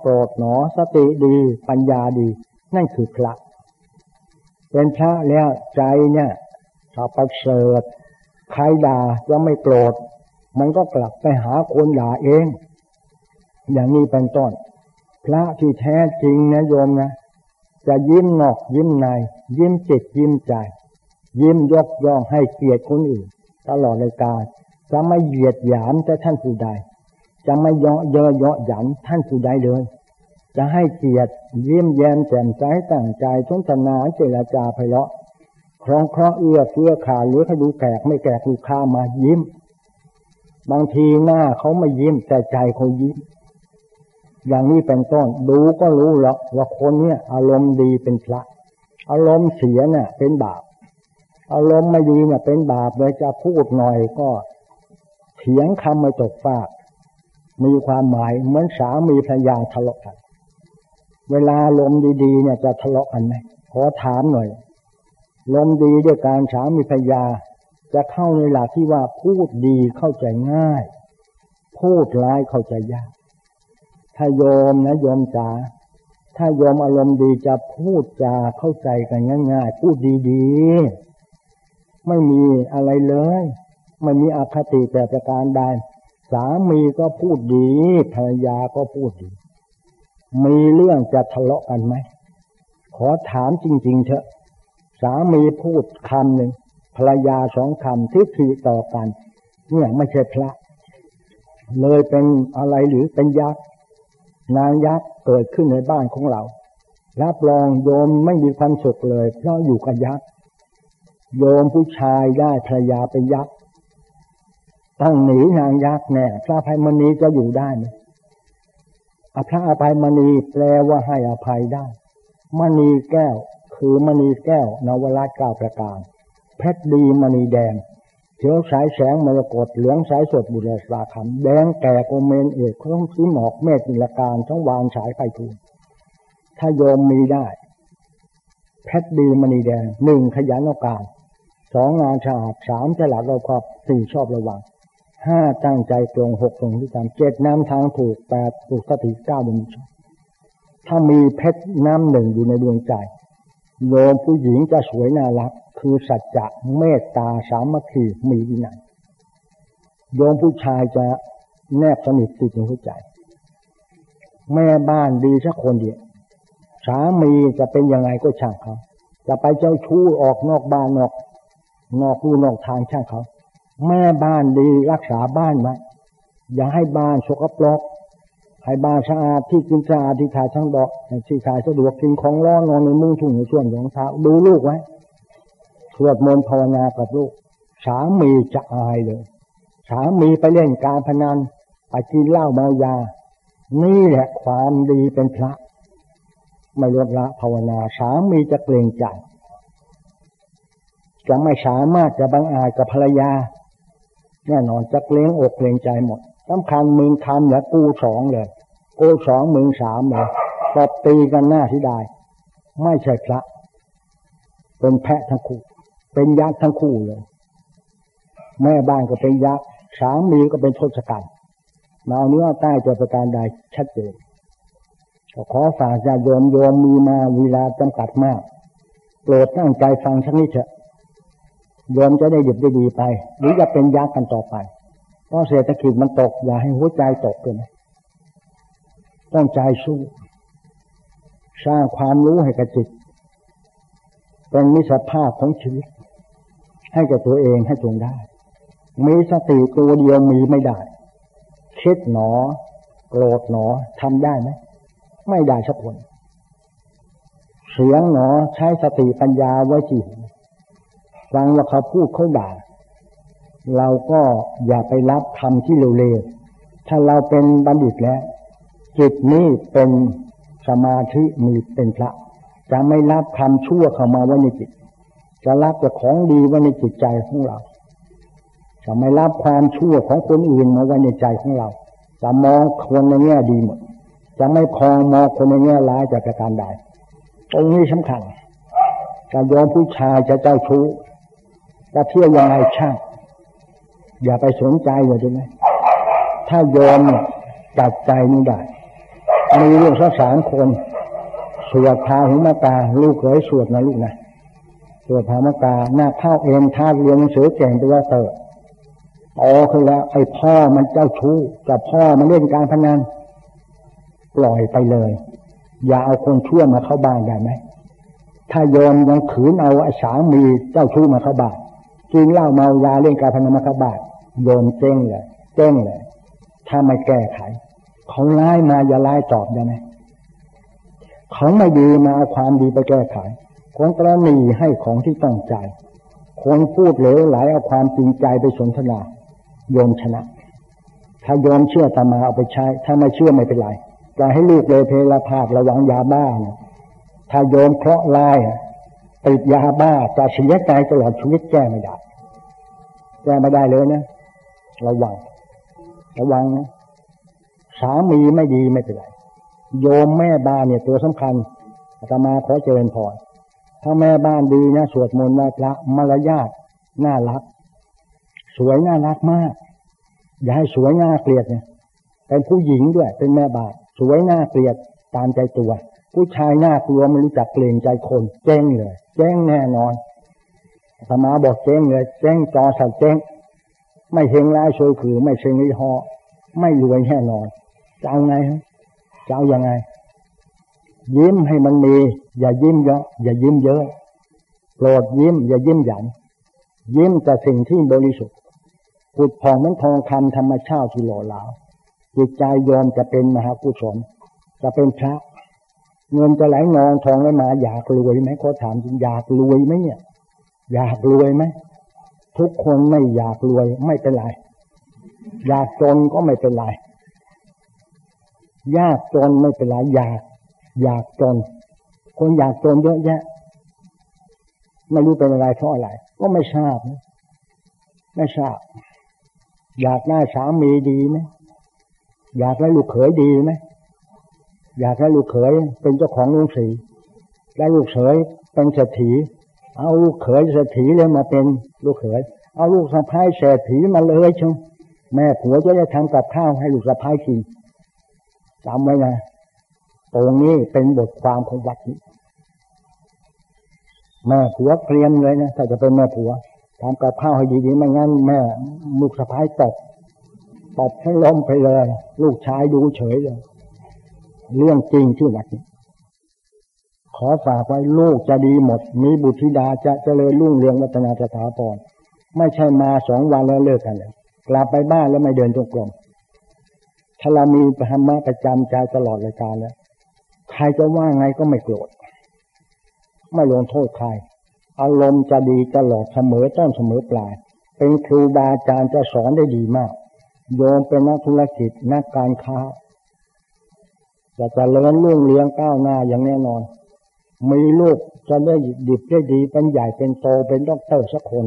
โกรธหนอ สติดีปัญญาดี นั่นคือพระเป็นพระแล้วใจเนี่ยถ้าประเสริฐใครด่าจะไม่โกรธมันก็กลับไปหาคนด่าเอง อย่างนี้เป็นต้น พระที่แท้จริงนะโยมนะ จะยิ้มนอกยิ้มใน ยิ้มจิตยิ้มใจ ยิ้มยกย่องให้เกียรติคนอื่น ตลอดเลยการจะไม่เหยียดหยามแต่ท่านผู้ใด จะไม่เยาะเยอะเยาะหยันท่านผู้ใดเลย จะให้เกียรติยิ้มแย้มแจ่มใสตั้งใจทนทนาเจรจาไพเราะครองเคราะห์เอื้อเฟื้อขาหรือให้ดูแขกไม่แก่ลูกค้ามายิ้ม บางทีหน้าเขาไม่ยิ้มแต่ใจเขายิ้ม อย่างนี้เป็นต้น ดูก็รู้แล้วว่าคนเนี้ยอารมณ์ดีเป็นพระ อารมณ์เสียเนี่ยเป็นบาป อารมณ์ไม่ดีเนี่ยเป็นบาปเลยจะพูดหน่อยก็เถียงคำไม่ตกฟากมีความหมายเหมือนสามีภรรยาทะเลาะกัน เวลาลมดีๆเนี่ยจะทะเลาะกันไหมขอถามหน่อย ลมดีด้วยการสามีภรรยา จะเข้าในหลักที่ว่าพูดดีเข้าใจง่าย พูดร้ายเข้าใจยาก ถ้าโยมนะโยมจ๋าถ้าโยมอารมณ์ดีจะพูดจาเข้าใจกันง่าย ๆ พูดดีๆ ไม่มีอะไรเลย ไม่มีอคติแต่ประการใดสามีก็พูดดีภรรยาก็พูดดี มีเรื่องจะทะเลาะกันไหม ขอถามจริง ๆ เถอะ สามีพูดคำหนึ่งภรรยาสองคำที่ทีต่อกัน เนี่ยไม่ใช่พระ เลยเป็นอะไรหรือเป็นยักษ์ นางยักษ์เกิดขึ้นในบ้านของเรา รับรองโยมไม่มีความสุขเลย เพราะอยู่กับยักษ์โยมผู้ชายได้ภรรยาเป็นยักษ์ต้องหนีนางยักษ์แน่พระภัยมณีจะอยู่ได้ไหมพระอภัยมณีแปลว่าให้อภัยได้มณีแก้ว คือมณีแก้วนวราชเก้าประการ เพชรดีมณีแดง เขียวสายแสงมรกตเหลืองสายสดบุรสาคำแดงแก่โกเมนเอกข้องสีหมอกเมฆนิลการทั้งวางสายไปทูลถ้าโยมมีได้ เพชรดีมณีแดงหนึ่งขยันโอกาสสองงานฉาดสามฉลาดรอบคอบสี่ชอบระวังห้าตั้งใจตรงหกตรงที่ตามเจ็ดน้ำทางถูกแปดถูกสติเก้าบุญถ้ามีเพชรน้ำหนึ่งอยู่ในดวงใจโยมผู้หญิงจะสวยน่ารัก คือสัจจะเมตตาสามัคคีมีวินัยโยมผู้ชายจะแนบสนิทติดในหัวใจ แม่บ้านดีสักคนเดียวสามีจะเป็นยังไงก็ช่างเขาจะไปเจ้าชู้ออกนอกบ้านนอก นอกลู่นอกทางช่างเขา แม่บ้านดีรักษาบ้านไว้อย่าให้บ้านสกปรกให้บ้านสะอาดที่กินสะอาดที่ถ่ายช่างดอกที่ถ่ายสะดวกกินของร้อนนอนในมุ้งทุ่งในช่วงของเท้าดูลูกไว้ สวดมนต์ภาวนากับลูก สามีจะอายเลย สามีไปเล่นการพนันไปกินเหล้าเมายา นี่แหละความดีเป็นพระ ไม่ลดละภาวนาสามีจะเกรงใจ จะไม่สามารถจะบังอาจกับภรรยา แน่นอนจะเกรงอกเกรงใจหมดสำคัญมึงทำแล้วกูสองเลย กูสองมึงสามเลยตบตีกันหน้าที่ได้ ไม่ใช่พระ เป็นแพะทั้งคู่ เป็นยักษ์ทั้งคู่เลย แม่บ้านก็เป็นยักษ์สามีก็เป็นทศกัณฐ์มาเนื้อใต้จะประการใดชัดเจนขอฝากญาโยมโยมมีมาเวลาจำกัดมากโปรดตั้งใจฟังสักนิดเถอะโยมจะได้หยุดได้ดีไป หรือจะเป็นยักษ์กันต่อไปเพราะเศรษฐกิจมันตก อย่าให้หัวใจตกเลยต้องใจสู้สร้างความรู้ให้กับจิต เป็นมิสภาพของชีวิต ให้กับตัวเองให้จงได้ มีสติตัวเดียวมีไม่ได้คิดหนอโกรธหนอทำได้ไหมไม่ได้สักคนเสียงหนอใช้สติปัญญาไว้จีฟังว่าเขาพูดเขาด่าเราก็อย่าไปรับคำที่เร็วๆถ้าเราเป็นบัณฑิตแล้วจิตนี้เป็นสมาธิมีเป็นพระจะไม่รับคำชั่วเข้ามาไว้ในจิต จะรับแต่ของดีไว้ในจิตใจของเราจะไม่รับความชั่วของคนอื่นมาไว้ในใจของเราจะมองคนในแง่ดีหมดจะไม่พองมองคนในแง่ร้ายจากการใดตรงนี้สำคัญการยอมผู้ชายจะเจ้าชู้จะเที่ยวยังไงช่างอย่าไปสนใจเลยใช่ไหมถ้ายอมจัดใจนี่ได้มีเรื่องสักสามคนสวดพาหุมาตาลูกเคยสวดนะลูกนะ สวดพามาตาหน้าเข้าเอ็นท่าเรียนหนังสือเก่งไปว่าเตอร์อ๋อคือแล้ว ไอ้พ่อมันเจ้าชู้กับพ่อมันเล่นการพนันปล่อยไปเลย อย่าเอาคนชั่วมาเข้าบ้านได้ไหมถ้าโยมยังขืนเอาสามีเจ้าชู้มาเข้าบ้านกินเหล้าเมายาเล่นการพนันมาเข้าบ้านโยมเจ้งเลยเจ้งเลย ถ้าไม่แก้ไขเขาไล่มาอย่าไล่ตอบได้ไหมเขาไม่ดีมาเอาความดีไปแก้ไข คนกระนีให้ของที่ต้องใจคนพูดเหลวไหลเอาความจริงใจไปสนทนา โยมชนะ ถ้าโยมเชื่อตามาเอาไปใช้ ถ้าไม่เชื่อไม่เป็นไรจะให้ลูกเลยเพลพาดระวังยาบ้าถ้าโยมเคราะห์ลายติดยาบ้าจะเสียใจตลอดชีวิตแก้ไม่ได้แก้ไม่ได้เลยนะระวัง ระวังนะสามีไม่ดีไม่เป็นไรโยมแม่บ้านเนี่ยตัวสำคัญอาตมาขอเจริญพร ถ้าแม่บ้านดีนะสวดมนต์ไหว้พระมารยาทน่ารัก สวยน่ารักมาก อย่าให้สวยน่าเกลียดเนี่ยเป็นผู้หญิงด้วย เป็นแม่บ้านสวยน้าเกลียดตามใจตัว ผู้ชายน้ากลัวไม่รู้จักเกรงใจคนเจ้งเลยเจ้งแน่นอนธรรมาบอกเจ้งเลยเจ้งจอสัตว์เจ้งไม่เฮงร้ายโชยขือ ไม่เชิงริฮอไม่รวยแน่นอนจะเอาไงจะเอาอยัางไง ยิ้มให้มันมี อย่ายิ้มเยอะอย่ายิ้มเยอะโปรดยิ้ม อย่ายิ้มหยันยิ้มแต่สิ่งที่บริสุทธิ์ผุดผ่องมันทองคำธรรมชาติที่หล่อเหลาจิตใจยอมจะเป็นมหากุศลจะเป็นพระ เงินจะไหลนองทองไหลมาอยากรวยไหมขอถามจริงอยากรวยไหมเนี่ย อยากรวยไหมทุกคนไม่อยากรวยไม่เป็นไร อยากจนก็ไม่เป็นไร ยากจนไม่เป็นไร อยาก อยากจน คนอยากจนเยอะแยะ ไม่รู้เป็นอะไรเพราะอะไร ก็ไม่ทราบ ไม่ทราบ อยากได้สามีดีไหมอยากได้ลูกเขยดีไหมอยากได้ลูกเขยเป็นเจ้าของโรงสีและลูกเขยเป็นเศรษฐี เอาลูกเขยเศรษฐีเลยมาเป็นลูกเขย เอาลูกสะพ้ายเศรษฐีมาเลยชงแม่ผัวจะได้ทำกับข้าวให้ลูกสะพ้ายกินจำไว้นะ ตรงนี้เป็นบทความของวัดนี้แม่ผัวเตรียมเลยนะถ้าจะเป็นแม่ผัวทำกับข้าวให้ดีๆไม่งั้นแม่ลูกสะพ้ายตกตบให้ล้มไปเลย ลูกชายดูเฉยเลย เรื่องจริงที่วัดนี้ขอฝากไว้ลูกจะดีหมด มีบุตรธิดาจะเจริญรุ่งเรืองวัฒนาสถาพรไม่ใช่มาสองวันแล้วเลิกกันเลยกลับไปบ้านแล้วไม่เดินจงกรมถ้าเรามีธรรมะประจำใจตลอดรายการแล้ว รจะว่าไงก็ไม่โกรธ ไม่ลงโทษใคร อารมณ์จะดีตลอดเสมอต้นเสมอปลาย เป็นครูบาอาจารย์จะสอนได้ดีมาก โยมเป็นนักธุรกิจนักการค้าจะจะเลื่อนรุ่งเรืองก้าวหน้าอย่างแน่นอน มีลูกจะได้ดิบได้ดีเป็นใหญ่เป็นโตเป็นด็อกเตอร์สักคน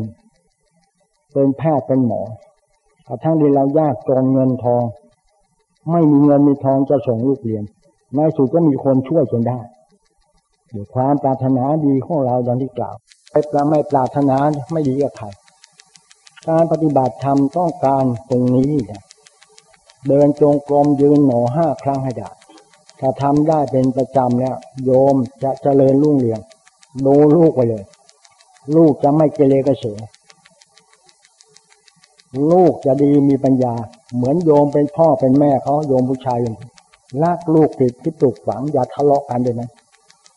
เป็นแพทย์เป็นหมอกระทั่งที่เรายากจนเงินทอง ไม่มีเงินมีทองจะส่งลูกเรียน ในสุดก็มีคนช่วยจนได้ด้วยความปรารถนาดีของเราดังที่กล่าวไปปราไม่ปรารถนาไม่ดีกับใครการปฏิบัติธรรมต้องการตรงนี้เดินจงกรมยืนหนอห้าครั้งให้ได้ถ้าทำได้เป็นประจำแล้วโยมจะเจริญรุ่งเรืองดูลูกไปเลย ลูกจะไม่เกเรกระเสือลูกจะดีมีปัญญา เหมือนโยมเป็นพ่อเป็นแม่เขาโยมผู้ชายอย่าง รักลูกติดที่ปลูกฝังอย่าทะเลาะกันเลยนะ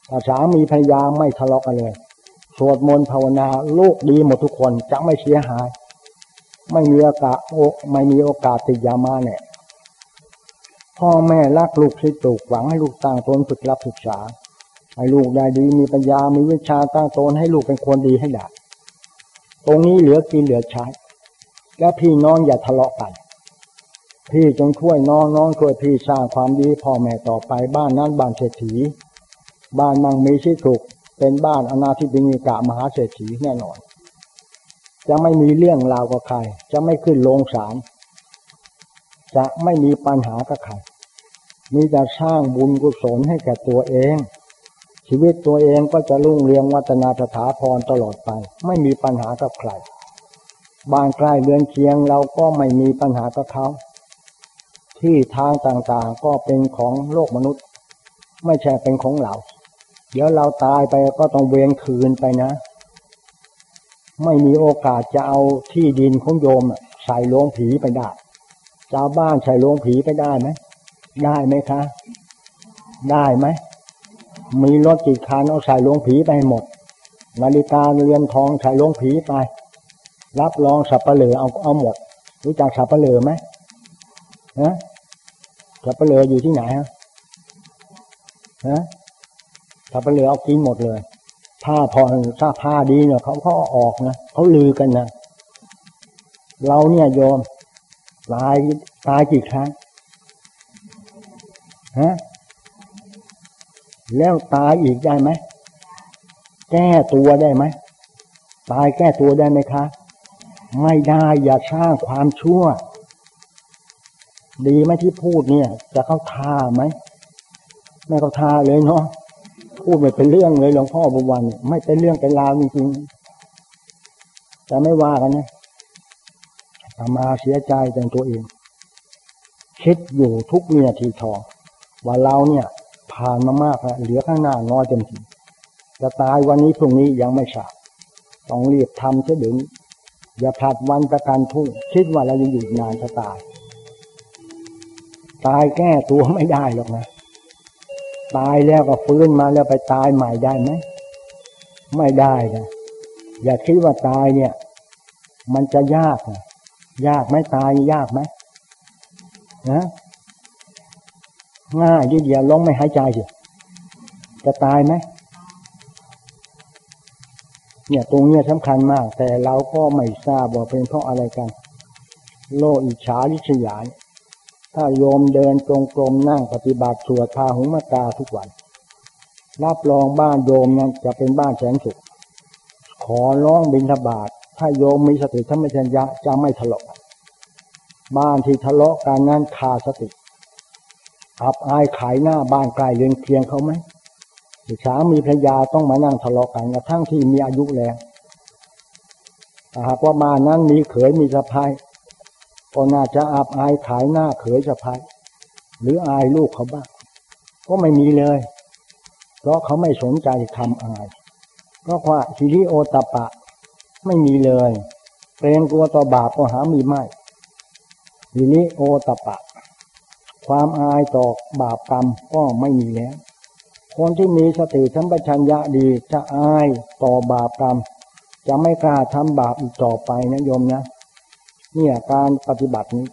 ถ้าสามีภรรยาไม่ทะเลาะกันเลยสวดมนต์ภาวนาลูกดีหมดทุกคนจะไม่เสียหาย ไม่มีโอกาสโอไม่มีโอกาสติดยามาเนี่ยพ่อแม่รักลูกที่ปลูกฝังให้ลูกตั้งตนฝึกรับศึกษาให้ลูกได้ดีมีปัญญา มีวิชาตั้งตนให้ลูกเป็นคนดีให้ได้ตรงนี้เหลือกินเหลือใช้ และพี่น้องอย่าทะเลาะกัน พี่จงช่วยน้องน้องช่วยพี่สร้างความดีพ่อแม่ต่อไปบ้านนั้นบ้านเศรษฐี บ้านมังมีชีสุขเป็นบ้านอนาธิบินิกะมหาเศรษฐีแน่นอน จะไม่มีเรื่องราวกับใคร จะไม่ขึ้นโรงศาลจะไม่มีปัญหากับใครมีแต่สร้างบุญกุศลให้แก่ตัวเอง ชีวิตตัวเองก็จะรุ่งเรืองวัฒนาสถาพรตลอดไป ไม่มีปัญหากับใครบ้านใกล้เรือนเคียงเราก็ไม่มีปัญหากับเขา ที่ทางต่างๆ ก็เป็นของโลกมนุษย์ ไม่ใช่เป็นของเรา เดี๋ยวเราตายไปก็ต้องเวียนคืนไปนะ ไม่มีโอกาสจะเอาที่ดินของโยมใส่ลงผีไปได้ชาวบ้านใส่ลงผีไปได้ไหมได้ไหมคะ ได้ไหมมีรถกี่คันเอาใส่ลงผีไปหมด นาฬิกาเรือนทองใส่ลงผีไป รับรองสับปะเหลือเอาเอาหมด รู้จักสับปะเหลือไหมฮะ สับปเหลืออยู่ที่ไหนฮะฮะสับปเหลือเอากินหมดเลย ผ้าพอถ้าผ้าดีเนี่ยเขาเขาออกนะเขาลือกันนะเราเนี่ยโยมตายตายกี่ครั้งฮะแล้วตายอีกได้ไหมแก้ตัวได้ไหมตายแก้ตัวได้ไหมคะ ไม่ได้อย่าสร้างความชั่ว ดีไหมที่พูดเนี่ย จะเข้าท่าไหมไม่เข้าท่าเลยเนาะพูดไม่เป็นเรื่องเลยหลวงพ่อบุวันไม่เป็นเรื่องเป็นราวจริงๆจะไม่ว่ากันนะทำมาเสียใจแต่ตัวเอง คิดอยู่ทุกเมียทีทองว่าเราเนี่ย ผ่านมามากแล้วเหลือข้างหน้าน้อยเต็มทีจะตายวันนี้พรุ่งนี้ยังไม่ฉาต้องรีบทำเสียเดี๋ยวอย่าผลัดวันประกันทุ่งคิดว่าเราจะอยู่นานจะตาย ตายแก้ตัวไม่ได้หรอกนะ ตายแล้วก็ฟื้นมาแล้วไปตายใหม่ได้ไหม ไม่ได้นะ อย่าคิดว่าตายเนี่ย มันจะยากนะยากไหมตายยากไหมนะง่ายดีเดียวลงไม่หายใจสิจะตายไหมเนี่ยตรงเนี้ยสำคัญมาก แต่เราก็ไม่ทราบว่าเป็นเพราะอะไรกัน โลอิจฉาลิษยา ถ้าโยมเดินจงกรมนั่งปฏิบัติสวดพาหุมตาทุกวัน รับรองบ้านโยมนั้นจะเป็นบ้านแสนสุข ขอร้องบิณฑบาตถ้าโยมมีสติธรรมชัญญะจะไม่ทะเลาะบ้านที่ทะเลาะกันนั้นขาดสติ อับอายขายหน้าบ้านไกลเรือนเคียงเขาไหมสามีภรรยาต้องมานั่งทะเลาะกันกระทั่งที่มีอายุแล้วหากว่าบ้านนั้นมีเขยมีสะพาย ก็น่าจะอับอายขายหน้าเขยสะพายหรืออายลูกเขาบ้างก็ไม่มีเลย เพราะเขาไม่สนใจทำอายเพราะว่าสิริโอตปะ ไม่มีเลยเกรงกลัวต่อบาปก็หามีไม่สิริโอตปะ ความอายต่อบาปกรรมก็ไม่มีแล้วคนที่มีสติสัมปชัญญะดีจะอายต่อบาปกรรม จะไม่กล้าทำบาปอีกต่อไปนะโยมนะ เนี่ยการปฏิบัตินี้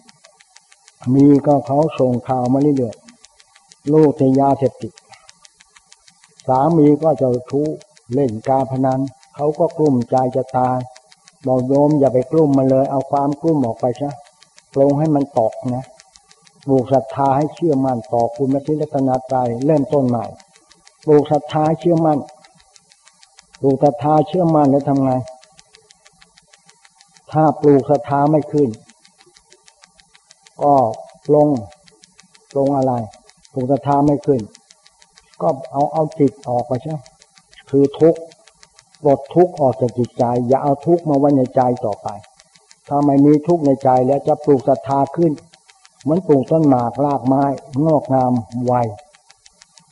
มีก็เขาส่งข่าวมาเรื่อยๆลูกเทยาเสพติดสามีก็จะทุเล่นการพนันเขาก็กลุ้มใจจะตายบอกโยมอย่าไปกลุ้มมาเลย เอาความกลุ้มออกไปซะปรงให้มันตกนะปลูกศรัทธาให้เชื่อมั่นต่อคุณพระทิรัตนาใจเริ่มต้นใหม่ปลูกศรัทธาเชื่อมั่นปลูกศรัทธาเชื่อมั่นแล้วทำไง ถ้าปลูกศรัทธาไม่ขึ้น ก็ลงลงอะไรปลูกศรัทธาไม่ขึ้น ก็เอาเอาจิตออกไปใช่คือทุกข์ปลดทุกข์ออกจากจิตใจ อย่าเอาทุกข์มาไว้ในใจต่อไป ถ้าไม่มีทุกข์ในใจแล้วจะปลูกศรัทธาขึ้นเหมือนปลูกต้นหมากรากไม้งอกงามไว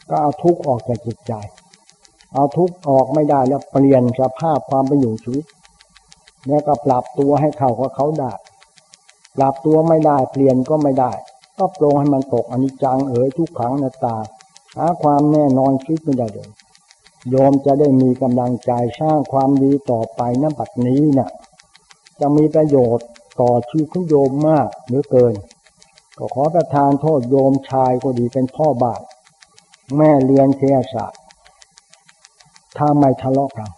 ก็เอาทุกข์ออกจากจิตใจ เอาทุกข์ออกไม่ได้แล้วเปลี่ยนสภาพความเป็นอยู่ชีวิต แล้วก็ปรับตัวให้เข้ากับเขาได้ ปรับตัวไม่ได้เปลี่ยนก็ไม่ได้ ก็ปรงให้มันตกอนิจจังเอ๋ยทุกขังนาตา หาความแน่นอนคิดไม่ได้เลยโยมจะได้มีกำลังใจสร้างความดีต่อไปนบัดนี้นะ่ะ จะมีประโยชน์ต่อชีวิตของโยมมากเหลือเกิน ก็ขอประทานโทษโยมชายก็ดีเป็นพ่อบาทแม่เรียนเทศะถ้าไม่ทะเลาะกัน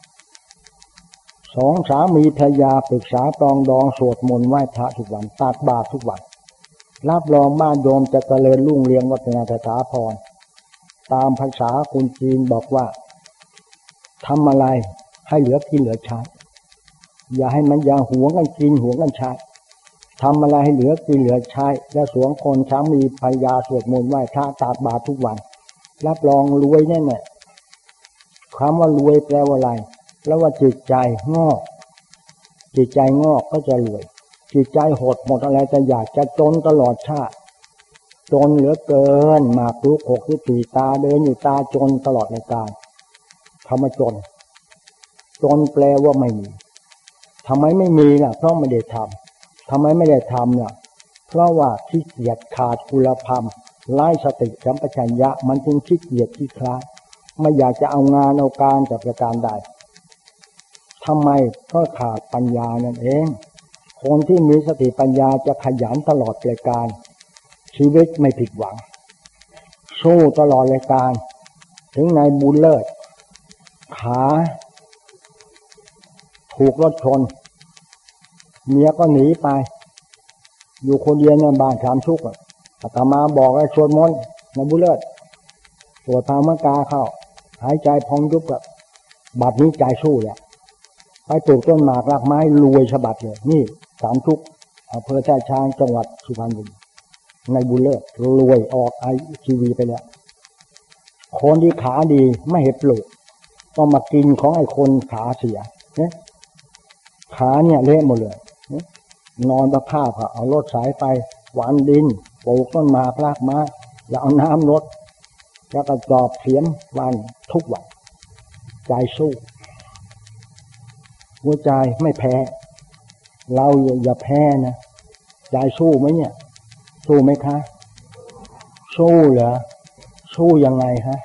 สองสามีภรรยาปรึกษาปรองดองสวดมนต์ไหว้พระทุกวันตากบาตรทุกวัน รับรองบ้านโยมจะเจริญรุ่งเรืองวัฒนธรรมพร ตามภาษาคุณจีนบอกว่าทำอะไรให้เหลือกินเหลือใช้อย่าให้มันยาหวงกันกินหวงกันใช้ทำอะไรให้เหลือกินเหลือใช้และสวงคนช้ามีภรรยาสวดมนต์ไหว้พระตากบาตรทุกวัน รับรองรวยแน่แน่คำว่ารวยแปลว่าอะไร แล้วว่าจิตใจงอก จิตใจงอกก็จะรวย จิตใจหดหมดอะไรจะอยากจะจนตลอดชาติจนเหลือเกินหมากรุกหกที่ตีตาเดินอยู่ตาจนตลอดในการคำว่าจน จนแปลว่าไม่มีทำไมไม่มีล่ะ เพราะไม่ได้ทำทำไมไม่ได้ทำล่ะ เพราะว่าขี้เกียจขาดคุณธรรมไล่สติสัมปชัญญะ มันจึงขี้เกียจขี้คลาไม่อยากจะเอางานเอาการจากประการใด ทำไมก็ขาดปัญญานั่นเอง คนที่มีสติปัญญาจะขยันตลอดรายการ ชีวิตไม่ผิดหวัง สู้ตลอดรายการ ถึงในบุญเลิศ ขา ถูกรถชน เมียก็หนีไป อยู่คนเดียวในบ้านสามชุกอาตมาบอกให้ชวนมนในบุญเลิศตรวจทางมะกาเข้า หายใจพองยุบกับบัดนี้ใจสู้แหละ ไปปลูกต้นหมากรากไม้รวยฉบับเลยนี่สามทุกอำเภอท่าช้างจังหวัดสุพรรณบุรีในบุญเลิศรวยออกไอทีวีไปแล้วคนที่ขาดีไม่เห็นปลูกต้องมากินของไอ้คนขาเสียเนี่ยขาเนี่ยเละหมดเลยนอนประผ้าค่ะเอารถสายไป หวานดินปลูกต้นหมากรากไม้แล้วเอาน้ำรดแล้วก็จอบเสียมวันทุกวันใจสู้ หัวใจไม่แพ้ เราอย่าแพ้นะใจสู้ไหมเนี่ย สู้ไหมคะ สู้เหรอ สู้ยังไงฮะ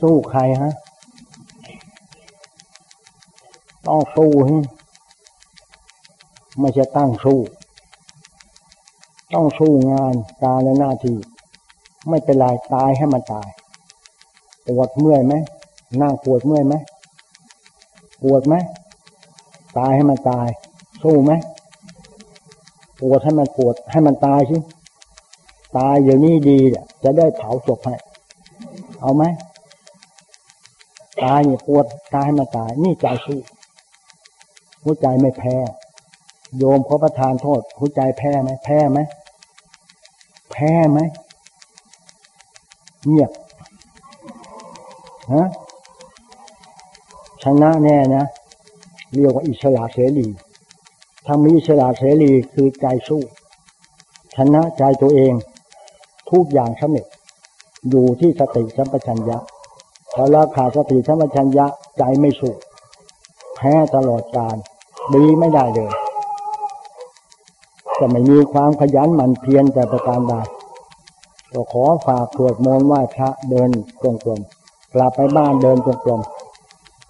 สู้ใครฮะ ต้องสู้ฮะไม่ใช่ตั้งสู้ ต้องสู้งานการและหน้าที่ ไม่เป็นไรตายให้มันตาย ปวดเมื่อยไหมนั่งปวดเมื่อยไหม ปวดไหมตายให้มันตาย สู้ไหมปวดให้มันปวดให้มันตายสิตายเดี๋ยวนี้ดีเนี่ยจะได้เผาศพให้เอาไหมตายเนี่ยปวดตายให้มันตาย นี่ใจสู้หัวใจไม่แพ้ โยมขาประทานโทษหัวใจแพ้ไหมแพ้ไหมแพ้ไหมเงียบฮะ ชนะแน่นะ เรียกว่าอิสระเสรีถ้ามีอิสระเสรีคือใจสู้ ชนะใจตัวเอง ทุกอย่างสำเร็จอยู่ที่สติสัมปชัญญะพอเราขาดสติสัมปชัญญะใจไม่สู้แพ้ตลอดการดีไม่ได้เลยจะไม่มีความขยันหมั่นเพียรแต่ประการใดก็ขอฝากสวดมนต์ไหว้พระเดินจงกรมกลับไปบ้านเดินจงกรม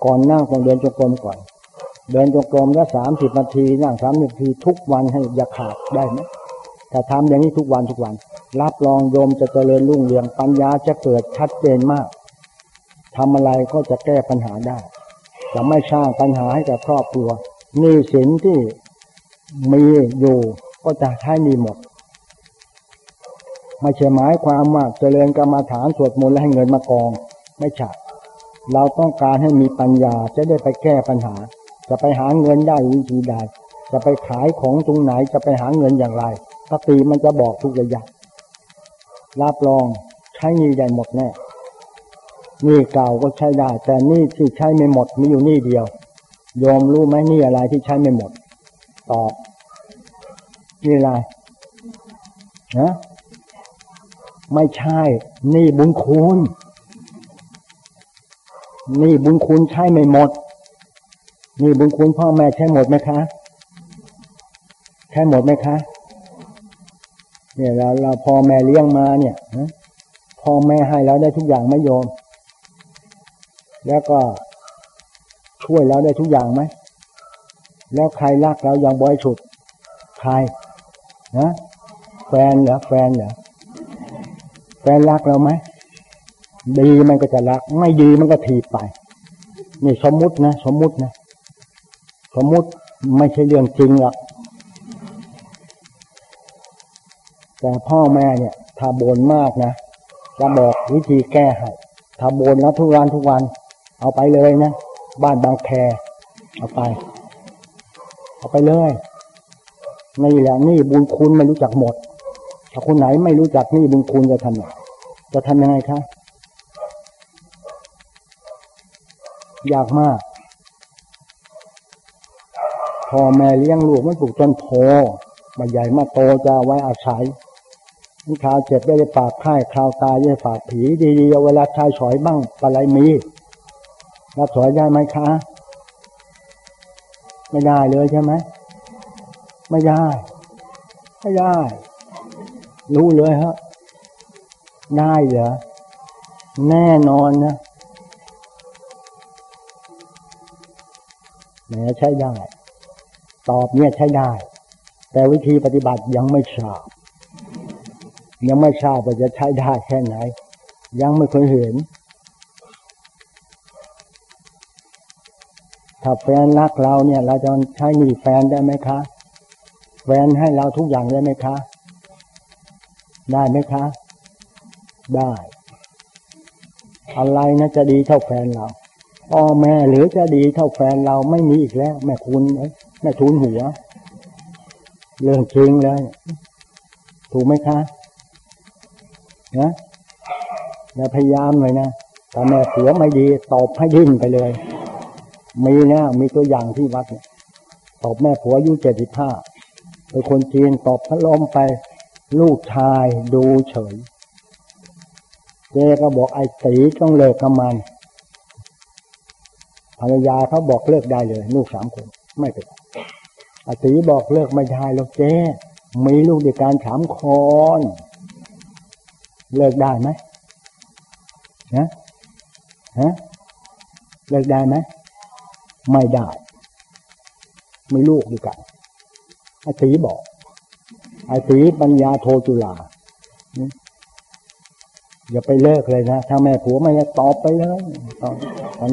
ก่อนนั่งต้องเดินจงกรมก่อน เดินจงกรมละสามสิบนาทีนั่งสามนาทีทุกวันให้อย่าขาดได้ไหมถ้าทำอย่างนี้ทุกวันทุกวัน รับรองโยมจะเจริญรุ่งเรืองปัญญาจะเกิดชัดเจนมากทำอะไรก็จะแก้ปัญหาได้ จะไม่สร้างปัญหาให้กับครอบครัวนี่สินที่มีอยู่ก็จะใช้มีหมดไม่ใช่หมายความว่าเจริญกรรมาฐานสวดมนต์แล้วให้เงินมากอง ไม่ใช่ เราต้องการให้มีปัญญาจะได้ไปแก้ปัญหา จะไปหาเงินได้วิธีใดจะไปขายของตรงไหนจะไปหาเงินอย่างไรสติมันจะบอกทุกอย่างรับรองใช้นี่ได้หมดแน่นี่เก่าก็ใช้ได้ แต่นี่ที่ใช้ไม่หมดมีอยู่นี่เดียวยอมรู้ไหมนี่อะไรที่ใช้ไม่หมดตอบนี่อะไรนะไม่ใช่ นี่บุญคุณ นี่บุญคุณใช้ไม่หมด นี่บุญคุณพ่อแม่ใช้หมดไหมคะ ใช้หมดไหมคะ เนี่ยเราเราพ่อแม่เลี้ยงมาเนี่ยพ่อแม่ให้เราได้ทุกอย่างไหม่ยม แล้วก็ช่วยเราได้ทุกอย่างไหม แล้วใครรักเราอย่างบริสุทธิ์ใครนะแฟนเหรอแฟนเหรอแฟนรักเราไหม ดีมันก็จะรัก ไม่ดีมันก็ถีบไป นี่สมมุตินะ สมมุตินะ สมมุติไม่ใช่เรื่องจริงหรอกแต่พ่อแม่เนี่ย ถ้าบ่นมากนะจะบอกวิธีแก้ให้ถ้าบ่นแล้วทุกวันทุกวัน เอาไปเลยนะ บ้านบางแคเอาไป เอาไปเลยนี่แหละนี่บุญคุณไม่รู้จักหมด ถ้าคนไหนไม่รู้จักนี่บุญคุณจะทำยังจะทำยังไงคะ ยากมากพ่อแม่เลี้ยงลูกมันปลูกจนโพมาใหญ่มาโตจะไว้อาศัยนี่ข่าวเจ็บได้ปากค่ายข่าวตายได้ปากผีดีๆเวลาชายฉอยบ้างปลายมีรับสอยได้ไหมคะ ไม่ได้เลยใช่ไหมไม่ได้ ไม่ได้ รู้เลยฮะ ได้เหรอ แน่นอนนะ แม้ใช้ได้ ตอบเนี่ยใช้ได้ แต่วิธีปฏิบัติยังไม่ทราบ ยังไม่ทราบว่าจะใช้ได้แค่ไหน ยังไม่เคยเห็น ถ้าแฟนรักเราเนี่ย เราจะใช้หนีแฟนได้ไหมคะ แฟนให้เราทุกอย่างได้ไหมคะ ได้ไหมคะ ได้ อะไรนะจะดีเท่าแฟนเรา พ่อแม่หรือจะดีเท่าแฟนเราไม่มีอีกแล้ว แม่คุณแม่ทุนหัว เรื่องจริงเลย ถูกไหมคะนะอย่าพยายามเลยนะแต่แม่ผัวไม่ดีตบให้ดิ้นไปเลย มีนะมีตัวอย่างที่วัดตบแม่ผัวอายุเจ็ดสิบห้าเป็นคนจีนตบพัดลมไป ลูกชายดูเฉยเจ๊ก็บอกไอ้ตีต้องเลิกกับมัน ภรรยาเขาบอกเลิกได้เลย ลูกสามคน ไม่เป็นอตีบอกเลิกไม่ได้หรอกเจ๊มีลูกในการถามคอนเลิกได้ไหมฮะฮะเลิกได้ไหมไม่ได้ไม่ลูกด้วยกันอาตีบอกอาตีปัญญาโทจุลา อย่าไปเลิกเลยนะ ถ้าแม่ผัวไม่ตอบไปเลยตอบ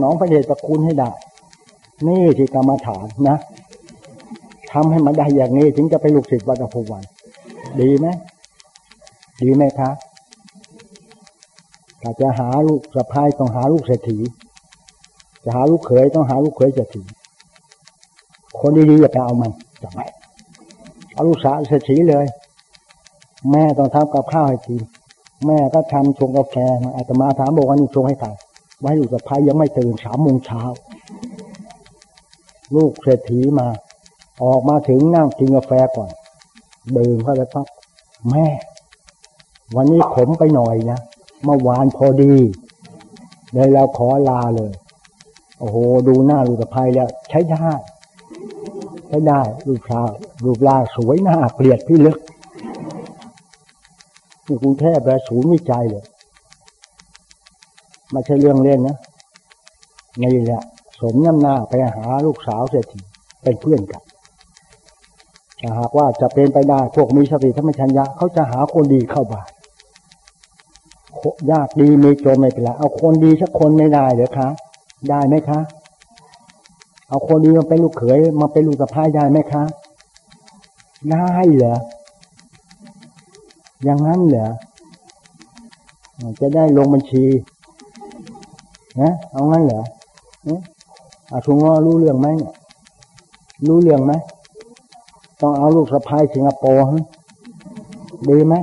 น้องพระเดชประคุณให้ได้ นี่ที่กรรมฐานนะททำให้มันได้อย่างนี้ ถึงจะไปลูกศิษย์วัดอภวัน ดีไหมดีไหมครับถ้าจะหาลูกสะพายต้องหาลูกเศรษฐี จะหาลูกเขยต้องหาลูกเขยเศรษฐี คนดีๆอย่าไปเอามันจะไม่เอาลูกสาวเศรษฐีเลย แม่ต้องทำกับข้าวให้กิน แม่ก็ทำชงกาแฟมาอาตมาถามบอกว่านี่ชงให้ใครไว้ลูกสะพ้ายยังไม่ตื่นสามโมงเช้า ลูกเศรษฐีมา ออกมาถึงนั่งกินกาแฟก่อน ดื่มเข้าไปปั๊บแม่ วันนี้ขมไปหน่อยนะเมื่อวานพอดีเลยเราขอลาเลย โอ้โห ดูหน้าลูกสะพายแล้ว ใช้ได้ ใช้ได้รูปร่างรูปร่างสวยหน้าเกลียดพี่ลึก นี่กรุงเทพและศูนย์วิจัยเลยไม่ใช่เรื่องเล่นนะนี่แหละสมน้ำหน้าไปหาลูกสาวเศรษฐีเป็นเพื่อนกันถ้าหากว่าจะเป็นไปได้พวกมีสติธรรมชัญญะเขาจะหาคนดีเข้าบ้านยากดีมีจนไม่เป็นไรเอาคนดีสักคนไม่ได้เหรอคะได้ไหมคะ เอาคนดีมาเป็นลูกเขยมาเป็นลูกสะพ้ายได้ไหมคะ ได้เหรอ อย่างนั้นเหรอจะได้ลงบัญชีนะเอางั้นเหรออาทุงว่ารู้เรื่องไหมเนี่ยรู้เรื่องไหมต้องเอาลูกสะพ้ายสิงคโปร์ดีไหม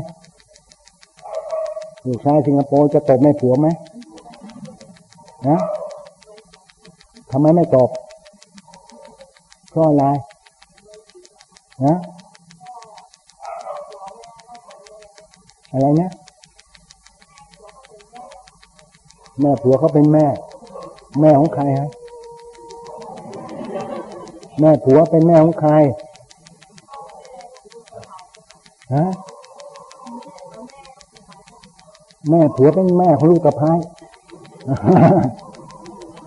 ลูกชายสิงคโปร์จะตบแม่ผัวไหมนะทำไมไม่ตบเพราะอะไรนะ อะไรเนี่ยแม่ผัวเขาเป็นแม่ แม่ของใครฮะแม่ผัวเป็นแม่ของใครฮะแม่ผัวเป็นแม่ของลูกกระพาย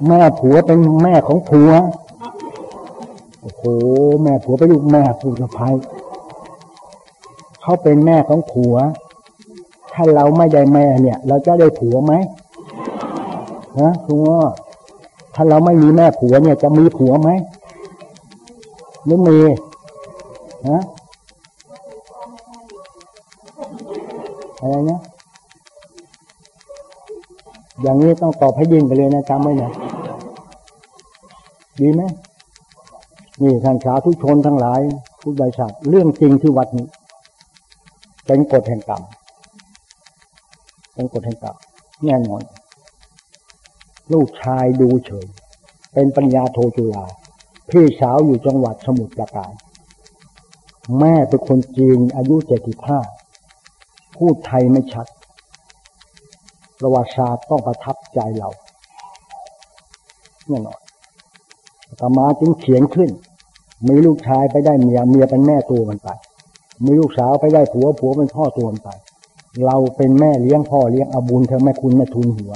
แม่ผัวเป็นแม่ของผัวโอ้โหแม่ผัวเป็นลูกแม่ลูกกระพายเขาเป็นแม่ของผัว ถ้าเราไม่ได้แม่เนี่ย เราจะได้ผัวไหมนะคุณว่าถ้าเราไม่มีแม่ผัวเนี่ย จะมีผัวไหมหรือมีนะอะไรนะอย่างนี้ต้องตอบให้ยินไปเลยนะจำไว้นะดีไหมนี่ท่านสาธุชนทั้งหลายผู้บริษัทเรื่องจริงที่วัดนี้ เป็นกฎแห่งกรรม เป็นกฎแห่งกรรมแน่นอน ลูกชายดูเฉย เป็นปัญญาโทจุฬาพี่สาวอยู่จังหวัดสมุทรปราการ แม่เป็นคนจีนอายุเจ็ดสิบห้าพูดไทยไม่ชัด ประวัติศาสตร์ต้องประทับใจเราแน่นอนตมาจึงเขียนขึ้น มีลูกชายไปได้เมีย เมียเป็นแม่ตัวมันไป มีลูกสาวไปได้ผัว ผัวเป็นพ่อตัวมันไป เราเป็นแม่เลี้ยงพ่อเลี้ยงเอาบุญเธอแม่คุณแม่ทุนหัว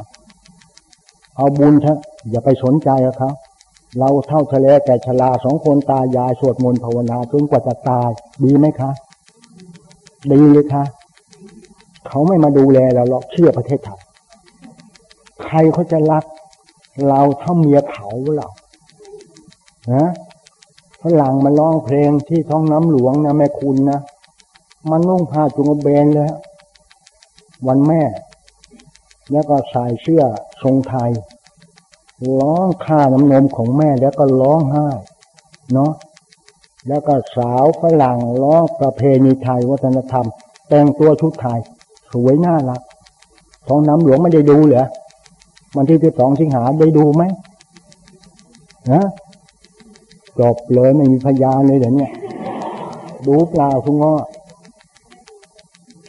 เอาบุญเถอะอย่าไปสนใจเขาเราเท่าทะเลแต่ชลาสองคนตายายสวดมนต์ภาวนาจนกว่าจะตาย ดีไหมคะ ดีเลยคะเขาไม่มาดูแลเราหรอกเชื่อประเทศไทยใครเขาจะรัก เราเท่าเมียเขาเรานะฝรั่งมาร้องเพลงที่ท้องน้ำหลวงนะแม่คุณนะมันนุ่งผ้าจุงเบนเลย วันแม่ แล้วก็ใส่เสื้อทรงไทย ร้องค่าน้ำนมของแม่แล้วก็ร้องไห้เนาะแล้วก็สาวฝรั่งร้องประเพณีไทยวัฒนธรรม แต่งตัวชุดไทย สวยน่ารักท้องน้ำหลวงไม่ได้ดูเหรอวันที่ที่สองสิงหาได้ดูไหมนะจบเลยไม่มีพยานเลยเดี๋ยวนี้ดูเปล่าคุณง้อ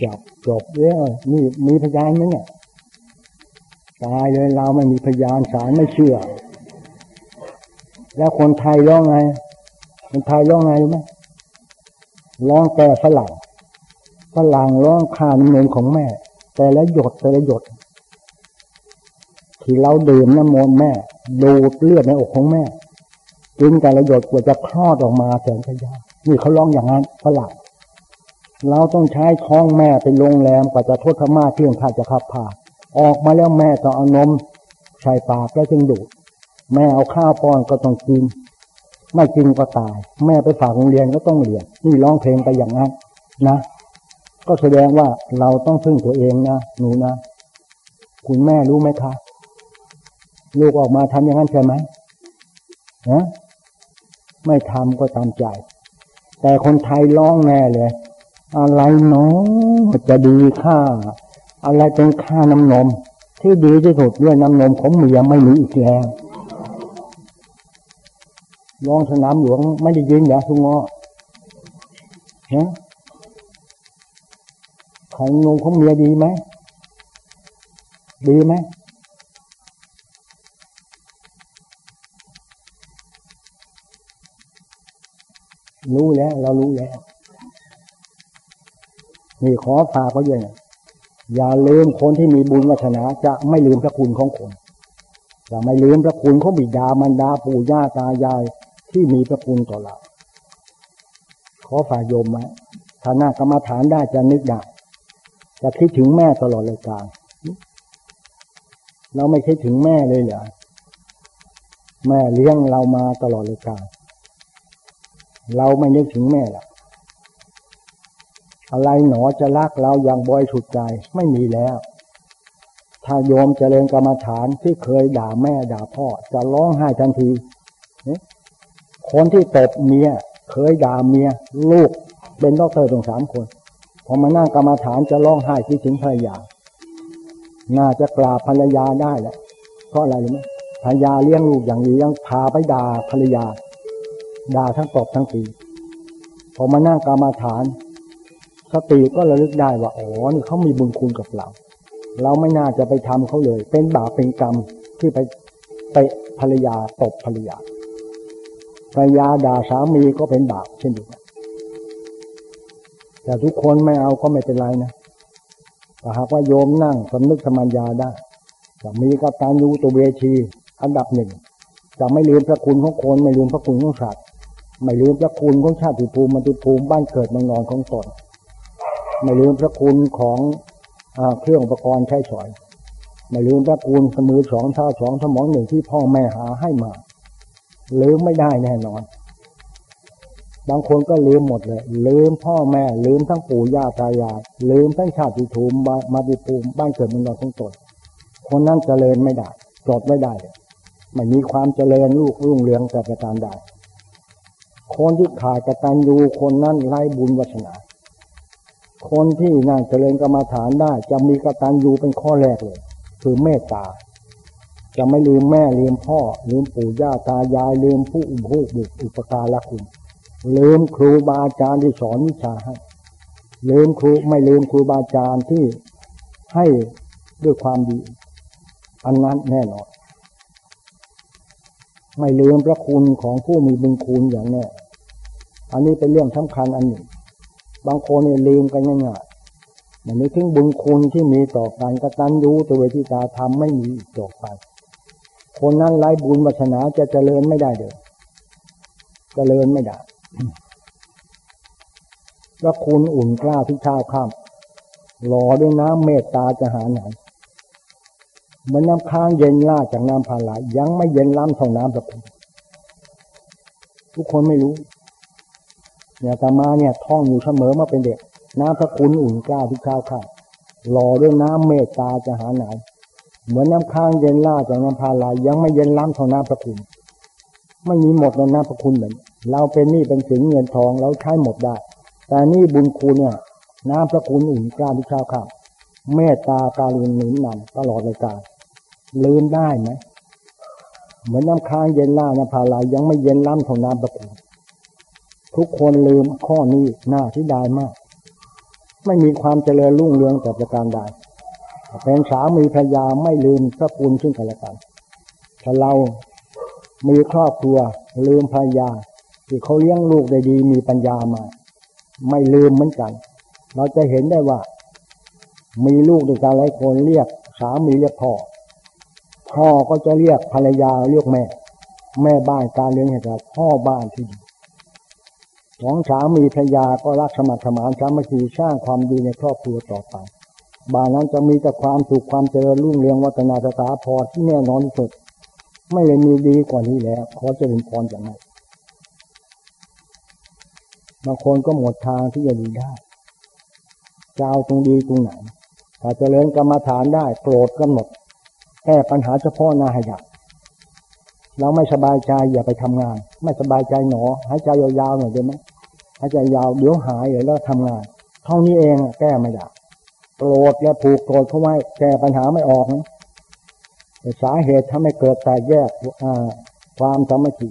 จบ จบเรื่องนี่มีพยานไหมเนี่ยตายเลยเราไม่มีพยานสารไม่เชื่อ แล้วคนไทยร้องไง คนไทยร้องไงรู้ไหมร้องแต่ฝรั่งฝรั่งร้องคานเงินของแม่ แต่ละหยดแต่ละหยด ที่เราดื่มน้ำมนต์แม่ ดูดเลือดในอกของแม่กินแต่ละหยดกว่าจะคลอดออกมาแสนจะยากนี่เขาร้องอย่างนั้นฝรั่ง เราต้องใช้ท้องแม่เป็นโรงแรมกว่าจะทดพม่าเครื่องท่าจะขับผ่าออกมาแล้วแม่ต้องเอานมใส่ปากแล้วจึงดูดแม่เอาข้าวป้อนก็ต้องกิน ไม่จริงก็ตาย แม่ไปฝากโรงเรียนก็ต้องเรียนนี่ร้องเพลงไปอย่างนั้นนะ ก็แสดงว่าเราต้องพึ่งตัวเองนะหนูนะคุณแม่รู้ไหมคะลูกออกมาทำอย่างนั้นใช่ไหมนะไม่ทำก็ตามใจ แต่คนไทยร้องแน่เลย อะไรเนาะจะดีค่า อะไรเป็นค่าน้ำนม ที่ดีที่สุดด้วยน้ำนมของเมียไม่มีอีกแล้วร้องสนามหลวงไม่ได้ยินอย่าทุงงอฮะของนมของเมียดีไหมดีไหมรู้แล้ว เรารู้แล้ว นี่ขอฝากเขาด้วยนะอย่าลืมคนที่มีบุญวัฒนาจะไม่ลืมพระคุณของคนอย่าไม่ลืมพระคุณของบิดามารดาปู่ย่าตายายที่มีพระคุณต่อเราขอฝากโยมไหมถ้าหน้ากรรมฐานได้จะนึกได้จะคิดถึงแม่ตลอดเลยกางเราไม่คิดถึงแม่เลยเหรอแม่เลี้ยงเรามาตลอดเลยกางเราไม่นึกถึงแม่ละอก อะไรหนอจะรักเราอย่างบอยสุดใจไม่มีแล้ว ถ้าโยมเจริญกรรมฐานที่เคยด่าแม่ด่าพ่อ จะร้องไห้ทันทีคนที่ตบเมีย เคยด่าเมีย ลูกเป็นด็อกเตอร์ถึงสามคนพอมานั่งกรรมฐานจะร้องไห้ที่ถึงภรรยา น่าจะกราบภรรยาได้แหละเพราะอะไรรู้ไหมภรรยาเลี้ยงลูกอย่างนี้ยังพาไปด่าภรรยาด่าทั้งตบทั้งตีพอมานั่งกรรมฐาน สติก็ระลึกได้ว่าอ๋อนี่เขามีบุญคุณกับเรา เราไม่น่าจะไปทำเขาเลย เป็นบาปเป็นกรรมที่ไปไปภรรยาตบภรรยาภรรยาด่าสามีก็เป็นบาปเช่นเดียวกันแต่ทุกคนไม่เอาก็ไม่เป็นไรนะแต่หากว่าโยมนั่งสำนึกสมัญญาได้จะมีกับการยูตัวเวทีอันดับหนึ่งจะไม่ลืมพระคุณของคนไม่ลืมพระคุณของสัตว์ไม่ลืมพระคุณของชาติภูมิมันตุภูมิบ้านเกิดเมืองนอนของตน ไม่ลืมพระคุณของอเครื่องอุปกรณ์ใช้สอยไม่ลืมพระคุณสมือสองเท้าสองสมองหนึ่งที่พ่อแม่หาให้มาลืมไม่ได้แน่นอน บางคนก็ลืมหมดเลย ลืมพ่อแม่ ลืมทั้งปู่ย่าตายาย ลืมทั้งชาติภูมิมาดิภูมิบ้านเกิดเมืองนอนของตนคนนั้นเจริญไม่ได้จดไม่ได้เลยไม่มีความเจริญลูกรุ่งเรืองแต่ประการใดคนที่ขาดกตัญญูคนนั้นไร้บุญวัฒนา คนที่นั่งเจริญกรรมฐานได้ จะมีกตัญญูเป็นข้อแรกเลย คือเมตตา จะไม่ลืมแม่ลืมพ่อ ลืมปู่ย่าตายายลืมผู้อุปโบุอุปการะคุณลืมครูบาอาจารย์ที่สอนวิชาให้ลืมครูไม่ลืมครูบาอาจารย์ที่ให้ด้วยความดี อันนั้นแน่นอนไม่ลืมพระคุณของผู้มีบุญคุณอย่างแน่อันนี้เป็นเรื่องสำคัญอันหนึ่ง บางคนเนี่ยลืมกันง่ายๆมันนี้ถึงบุญคุณที่มีต่อกันกตัญญูตัวเวทิตาธรรมไม่มีต่อไป คนนั้นไร้บุญวัฒนาจะเจริญไม่ได้เด้อเจริญไม่ได้พระคุณอุ่นกล้าทุกชาข้ามหล่อด้วยน้ำเมตตาจะหาไหนมันน้ำค้างเย็นล่าจากน้ำพาลายังไม่เย็นล้ำเท่าน้ำสกุทุกคนไม่รู้ เนี่ยตามาเนี่ยท่องอยู่เสมอมาเป็นเด็ก น้ำพระคุณอุ่นกล้าทุกข้าวข้าวหล่อด้วยน้ำเมตตาจะหาไหน เหมือนน้ำค้างเย็นล่าจากน้ำพาลายังไม่เย็นล้ำเท่าน้ำพระคุณ ไม่มีหมดในน้ำพระคุณเหมือนเราเป็นนี่เป็นสิงเงินทองเราใช้หมดได้ แต่นี่บุญคุณเนี่ย น้ำพระคุณอุ่นกล้าทุกข้าวข้าวเมตตาการุณหนุนนำตลอดเลยการลืมได้ไหมเหมือนน้ำค้างเย็นล่าน้ำพาลายยังไม่เย็นล้ำของน้ำประกุณ ทุกคนลืมข้อนี้น้าที่ได้มาก ไม่มีความเจริญรุ่งเรืองแต่ประการใดเป็นสามีภรรยาไม่ลืมพระคุณซึ่งกันและกันถ้าเรามีครอบครัวลืมภรรยา ที่เขาเลี้ยงลูกได้ดีมีปัญญามา ไม่ลืมเหมือนกัน เราจะเห็นได้ว่า มีลูกด้วยกันหลายคนเรียกสามีเรียกพ่อพ่อก็จะเรียกภรรยาเรียกแม่ แม่บ้านการเลี้ยงเหตุการพ่อบ้านที่ดี สองสามีภรรยาก็รักสมัครสมานสามัคคีสร้างความดีในครอบครัวต่อไปบ้านนั้นจะมีแต่ความสุขความเจริญรุ่งเรืองวัฒนาสถาพรที่แน่นอนที่สุด ไม่เลยมีดีกว่านี้แล้ว ขอเจริญพรอย่างนั้นบางคนก็หมดทางที่จะดีได้จะเอาตรงดีตรงไหนถ้าเจริญกรรมฐานได้โปรดกำหนดแก้ปัญหาเฉพาะหน้าให้ได้ เราไม่สบายใจอย่าไปทำงาน ไม่สบายใจหนอหายใจยาวๆหน่อยได้ไหมหายใจยาวเดี๋ยวหายเดี๋ยแล้วทำงานเท่านี้เองแก้ไม่ได้โกรธและผูกโกรธเข้าไว้แก้ปัญหาไม่ออกนะสาเหตุทำให้เกิดแต่แยกความสามัคคี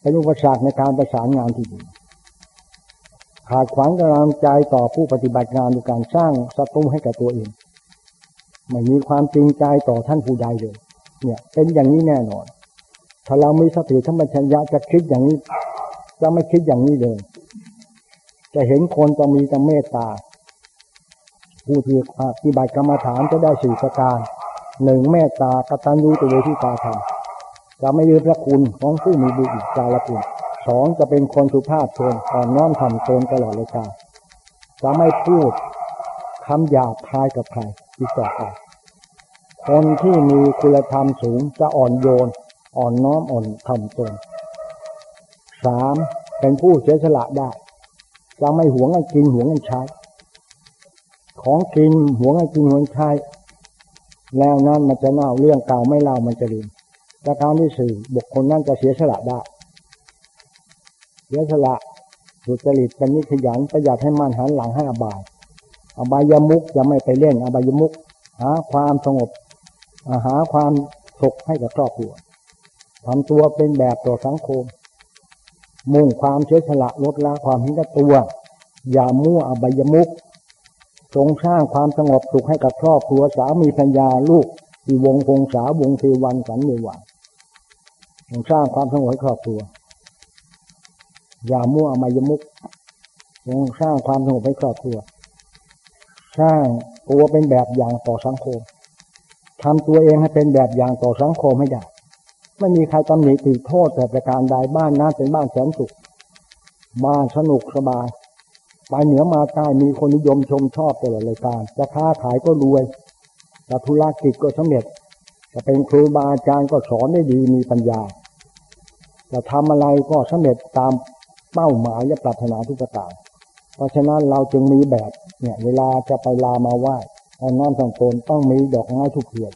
เป็นอุปสรรคในการประสานงานที่ดีขาดขวางกำลังใจต่อผู้ปฏิบัติงานในการสร้างศัตรูให้กับตัวเองไม่มีความจริงใจต่อท่านผู้ใดเลย เนี่ย เป็นอย่างนี้แน่นอน ถ้าเรามีสติธรรมชัญญะจะคิดอย่างนี้ จะไม่คิดอย่างนี้เลย จะเห็นคนจะมีแต่เมตตา ผู้ที่ปฏิบัติกรรมฐานจะได้สี่ประการหนึ่งเมตตากตัญญูตัวที่ตาทำจะไม่ยืมพระคุณของผู้มีบุญจารคุณสองจะเป็นคนสุภาพชนอ่อนน้อมถ่อมตนตลอดเลยกาจะไม่พูดคำหยาบคายกับใครอีกต่อไป คนที่มีคุณธรรมสูงจะอ่อนโยน อ่อนน้อมอ่อนถ่อมตนสามเป็นผู้เสียสละได้ จะไม่หวงเงินกินหวงเงินใช้ ของกินหวงเงินกินหวงใช้ แล้วนั้นมันจะเน่าเรื่องเก่าไม่เล่ามันจะลืมประการที่สี่บุคคลนั้นจะเสียสละได้ เสียสละสุจริตเป็นนิขยันประหยัดให้มันหันหลังให้อบาย อบายมุกจะไม่ไปเล่นอบายมุกหาความสงบ หาความสุขให้กับครอบครัวทำตัวเป็นแบบต่อสังคม มุ่งความเฉยฉละลดละความหินตัว อย่ามั่วอบายมุกจงสร้างความสงบสุขให้กับครอบครัวสามีพัญญาลูกที่วงคงสาวงเทวันสันเมวันจงสร้างความสงบให้ครอบครัว อย่ามั่วอมายมุกจงสร้างความสงบให้ครอบครัว สร้างตัวเป็นแบบอย่างต่อสังคม ทำตัวเองให้เป็นแบบอย่างต่อสังคมให้ได้ไม่มีใครตำหนิติโทษแต่ประการใดบ้านนั้นเป็นบ้านแสนสุข บ้านสนุกสบายไปเหนือมาใต้มีคนนิยมชมชอบตลอดเลยการจะค้าขายก็รวยจะธุรกิจก็สำเร็จ จะเป็นครูบาอาจารย์ก็สอนได้ดีมีปัญญา จะทำอะไรก็สำเร็จตามเป้าหมายและปรารถนาทุกประการเพราะฉะนั้นเราจึงมีแบบเนี่ยเวลาจะไปลามาไหว้ อนน้อมสังโนต้องมีดอกไม้ทุกเทียน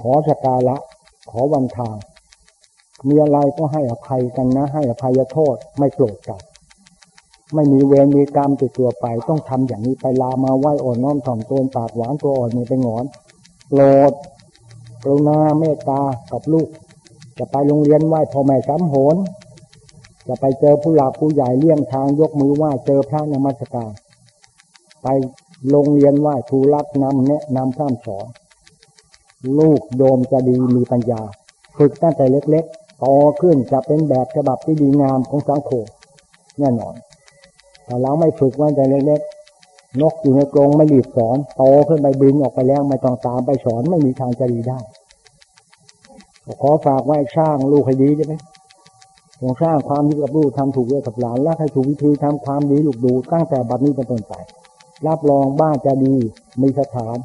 ขอสการะ ขอวันทาง มีอะไรก็ให้อภัยกันนะ ให้อภัยโทษไม่โกรธกัน ไม่มีเวรมีกรรมติดตัวไป ต้องทำอย่างนี้ไปลามาไหว้อ่อนน้อมถ่อมตนปากหวานตัวอ่อนมีไปงอนโปรดกรุณาเมตตากับลูก จะไปโรงเรียนไหว้พ่อแม่ซ้ำโหนจะไปเจอผู้หลักผู้ใหญ่เลี่ยงทางยกมือไหว้เจอพระนมัสการ ไป โรงเรียนไหว้ครูรับนำแนะนำข้ามสอน ลูกโยมจะดีมีปัญญา ฝึกตั้งแต่เล็กๆโตขึ้นจะเป็นแบบฉบับที่ดีงามของสังคมแน่นอนแต่เราไม่ฝึกมันแต่เล็กๆนกอยู่ในกรงไม่รีบสอนโตขึ้นไปบินออกไปแล้วไม่ต้องตามไปสอนไม่มีทางจะดีได้ขอฝากไว้สร้างลูกให้ดีใช่ไหมจงสร้างความดีกับลูกทำถูกด้วยกับหลานและให้ถูกวิธีทำความดีลูกดูตั้งแต่บัดนี้เป็นต้นไป รับรองบ้านจะดี มีสถาน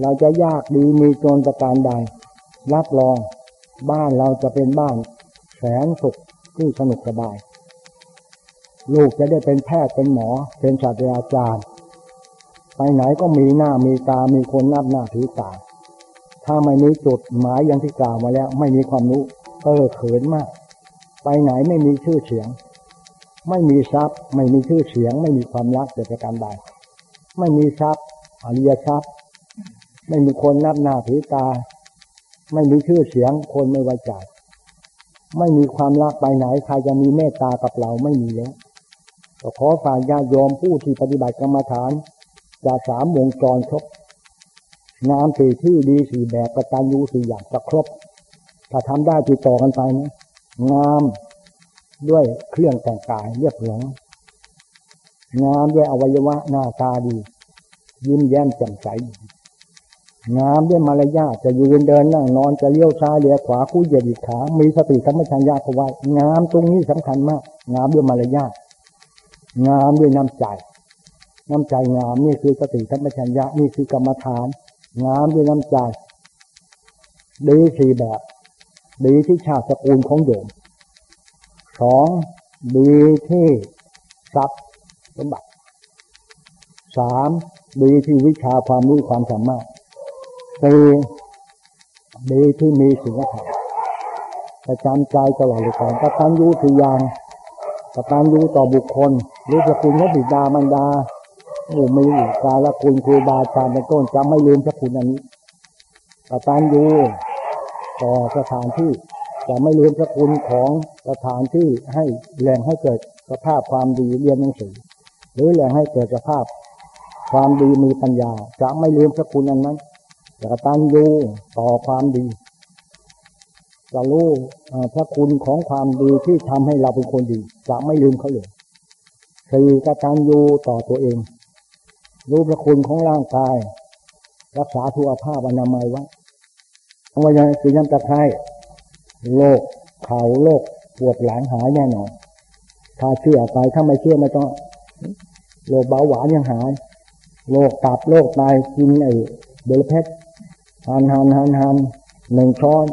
เราจะยากดีมีจนประการใด รับรองบ้านเราจะเป็นบ้านแสนสุขที่สนุกสบาย ลูกจะได้เป็นแพทย์เป็นหมอ เป็นศาสตราจารย์ ไปไหนก็มีหน้ามีตามีคนนับหน้าถือตาถ้าไม่มีจุดหมายอย่างที่กล่าวมาแล้ว ไม่มีความรู้เออเขินมาก ไปไหนไม่มีชื่อเสียง ไม่มีทรัพย์ ไม่มีชื่อเสียง ไม่มีความรักเกิดจากการใดไม่มีทรัพย์อริยทรัพย์ ไม่มีคนนับหน้าถือตา ไม่มีชื่อเสียง คนไม่ไว้ใจไม่มีความรักไปไหนใครจะมีเมตตากับเราไม่มีแล้วก็ขอฝากญาติโยมผู้ที่ปฏิบัติกรรมฐานจะสามวงจรครบงามสี่ที่ดีสี่แบบประการยูสี่อย่างจะครบ ถ้าทำได้ติดต่อกันไปนะงาม ด้วยเครื่องแต่งกายเรียบร้อยงามด้วยอวัยวะหน้าตาดี ยิ้มแย้มแจ่มใสงามด้วยมารยาทจะยืนเดินนั่งนอนจะเลี้ยวซ้ายเลี้ยวขวาคู่เหยียดขา มีสติสัมปชัญญะเขาไว้งามตรงนี้สำคัญมาก งามด้วยมารยาทงามด้วยน้ำใจ น้ำใจงามนี่คือสติสัมปชัญญะนี่คือกรรมฐาน งามด้วยน้ำใจดีสี่แบบ ดีที่ชาติสกุลของโยม องดีที่ทรัพย์สมบัติสามดีที่วิชาความรู้ความสามารถสี่ดีที่มีสิ่งธรรมประจำใจตลอดเลยการกตัญญูทุกอย่างกตัญญูต่อบุคคลรู้จักคุณพระบิดามารดาโอ้มีกาลคุณครูบาอาจารย์เป็นต้นจะไม่ลืมพระคุณอันนี้กตัญญูต่อสถานที่ จะไม่ลืมพระคุณของสถานที่ให้แหล่งให้เกิดสภาพความดีเรียนหนังสือ หรือแหล่งให้เกิดสภาพ ความดีมีปัญญา จะไม่ลืมพระคุณอันนั้นจะตัญญูต่อความดีจะรู้พระคุณของความดีที่ทำให้เราเป็นคนดี จะไม่ลืมเขาเลยสี่กตัญญูต่อตัวเอง รู้พระคุณของร่างกาย รักษาทุกภาพอนามัยไว้ทำไมยังสีน้ำตะไคร้ โรคเข่าโรคปวดหลังหายแน่นอน ถ้าเชื่อไปถ้าไม่เชื่อไม่ต้องโรคเบาหวานยังหายโรคตับโรคไตกินไอ้เบลเพชรหันหันหันหันหนึ่งช้อน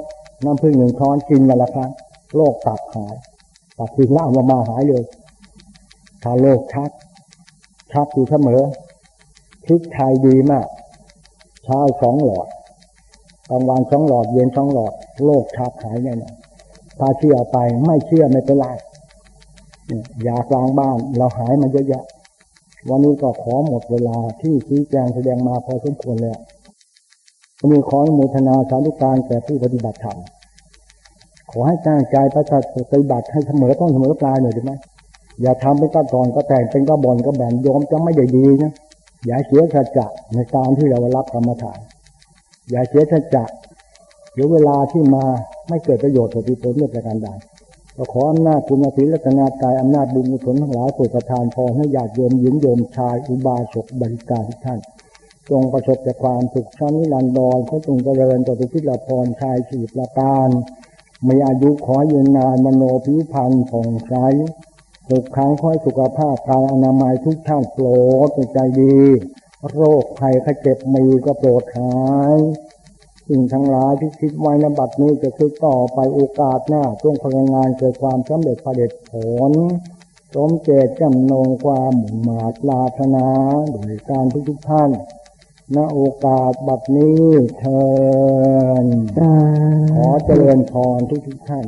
น้ำผึ้งหนึ่งช้อนกินกันละครั้งโรคตับหายตับกินแล้วมามาหายเลย ถ้าโรคชัก ชักอยู่เสมอพริกไทยดีมากเช้าสองหลอด กลางวันสองหลอดเย็นสองหลอดโรคชักหายแน่นอนถ้าเชื่อไปไม่เชื่อไม่เป็นไรอยากลางบ้านเราหายมันเยอะแยะวันนี้ก็ขอหมดเวลาที่ชี้แจงแสดงมาพอสมควรแล้วมีขอโมทนาสาธุการแก่ผู้ปฏิบัติธรรมขอให้ตั้งใจประชาชนปฏิบัติให้เสมอต้นเสมอปลายหน่อยได้ไหมอย่าทำเป็นก้อนตอนก็แต่งเป็นก้อนบอลก็แบ่งโยมจะไม่ได้ดีนะอย่าเสียสัจจะในการที่เรารับกรรมฐาน อย่าเสียสัจะหรือเวลาที่มาไม่เกิดประโยชน์ต่อที่ผลเรื่องประการใดก็ขออำนาจคุณศีลและกนาตายอำนาจบุญกุศลทั้งหลายโปรดประทานพรให้ญาติโยมหญิงโยมชายอุบาสกบริการทุกท่านจงประสบแต่ความสุขชั้นนิรันดรเขาจงเจริญต่อทุกทิศละพรชายฉีดละการมีอายุขอยืนนานมโนผิวพันธ์ผ่องใสสุขขังค่อยสุขภาพกายอนามัยทุกท่านโปรดใจดี โรคภัยขเจ็บมีก็โปรดหาย สิ่งทั้งหลายที่คิดไว้ในบัดนี้จะคือต่อไปโอกาสหน้าจงพลังงานเกิดความสำเร็จประเด็จผลสมเจตจำนงความหมุ่งมาตลาธนาโดยการทุกทุกท่านณโอกาสบัดนี้เทินขอเจริญพรทุกทุกท่าน